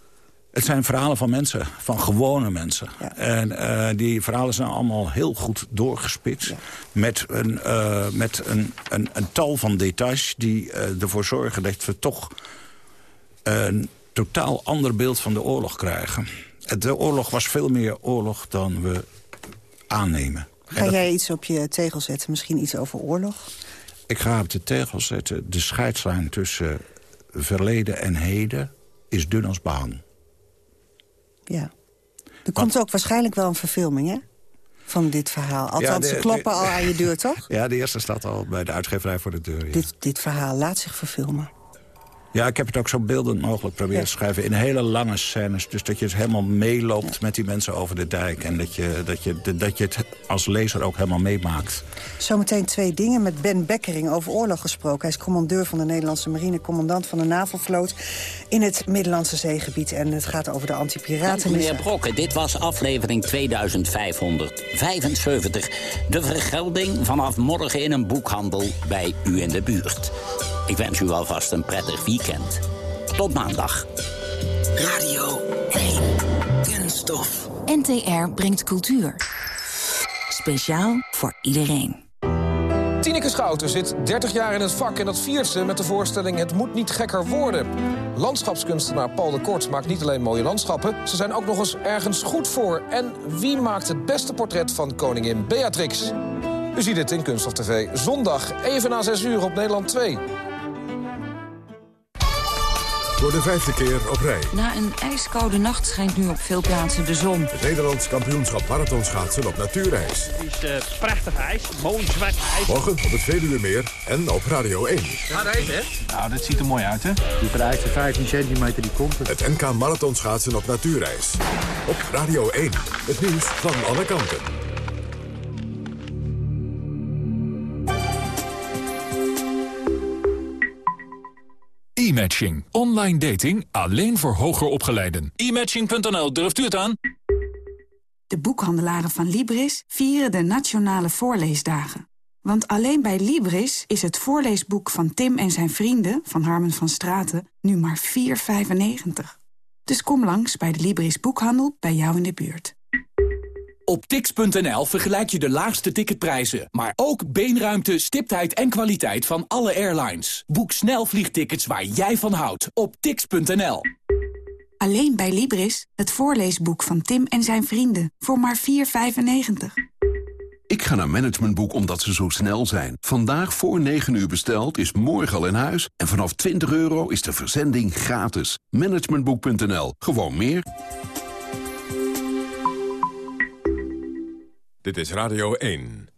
Het zijn verhalen van mensen, van gewone mensen. Ja. En uh, die verhalen zijn allemaal heel goed doorgespitst. Ja. Met, een, uh, met een, een, een, tal van details die uh, ervoor zorgen dat we toch een totaal ander beeld van de oorlog krijgen. De oorlog was veel meer oorlog dan we aannemen. Ga dat... jij iets op je tegel zetten, misschien iets over oorlog? Ik ga op de tegel zetten, de scheidslijn tussen verleden en heden is dun als baan. Ja. Er komt ook waarschijnlijk wel een verfilming, hè? Van dit verhaal. Althans, ja, de, ze kloppen de, al aan je deur, toch? Ja, de eerste staat al bij de uitgeverij voor de deur. Ja. Dit, dit verhaal laat zich verfilmen. Ja, ik heb het ook zo beeldend mogelijk proberen ja. te schrijven. In hele lange scènes. Dus dat je het helemaal meeloopt ja. met die mensen over de dijk. En dat je, dat, je, dat je het als lezer ook helemaal meemaakt. Zometeen twee dingen. Met Ben Bekkering over oorlog gesproken. Hij is commandeur van de Nederlandse marine. Commandant van de NAVO-vloot in het Middellandse zeegebied. En het gaat over de antipiraten. Meneer Brokken, dit was aflevering 2575. De vergelding vanaf morgen in een boekhandel bij u in de buurt. Ik wens u alvast een prettig weekend. Tot maandag. Radio 1. Kunststof. NTR brengt cultuur. Speciaal voor iedereen. Tineke Schouten zit 30 jaar in het vak en dat viert ze met de voorstelling Het moet niet gekker worden. Landschapskunstenaar Paul de Kort maakt niet alleen mooie landschappen... ze zijn ook nog eens ergens goed voor. En wie maakt het beste portret van koningin Beatrix? U ziet het in Kunststof TV zondag, even na 6 uur op Nederland 2. Voor de vijfde keer op rij. Na een ijskoude nacht schijnt nu op veel plaatsen de zon. Het Nederlands kampioenschap marathonschaatsen op natuurijs. Het is uh, prachtig ijs, mooi zwart ijs. Morgen op het Veluwemeer en op Radio 1. Ga er even, hè? Nou, dat ziet er mooi uit, hè? Die vereiste 15 centimeter, die komt het. Het NK marathonschaatsen op natuurijs. Op Radio 1. Het nieuws van alle kanten. E-matching. Online dating alleen voor hoger opgeleiden. E-matching.nl, durft u het aan? De boekhandelaren van Libris vieren de Nationale Voorleesdagen. Want alleen bij Libris is het voorleesboek van Tim en zijn vrienden... van Harmen van Straten nu maar 4,95. Dus kom langs bij de Libris Boekhandel bij jou in de buurt. Op tix.nl vergelijk je de laagste ticketprijzen, maar ook beenruimte, stiptheid en kwaliteit van alle airlines. Boek snel vliegtickets waar jij van houdt op tix.nl. Alleen bij Libris, het voorleesboek van Tim en zijn vrienden, voor maar 4,95. Ik ga naar Managementboek omdat ze zo snel zijn. Vandaag voor 9 uur besteld is morgen al in huis. En vanaf 20 euro is de verzending gratis. Managementboek.nl. Gewoon meer. Dit is Radio 1.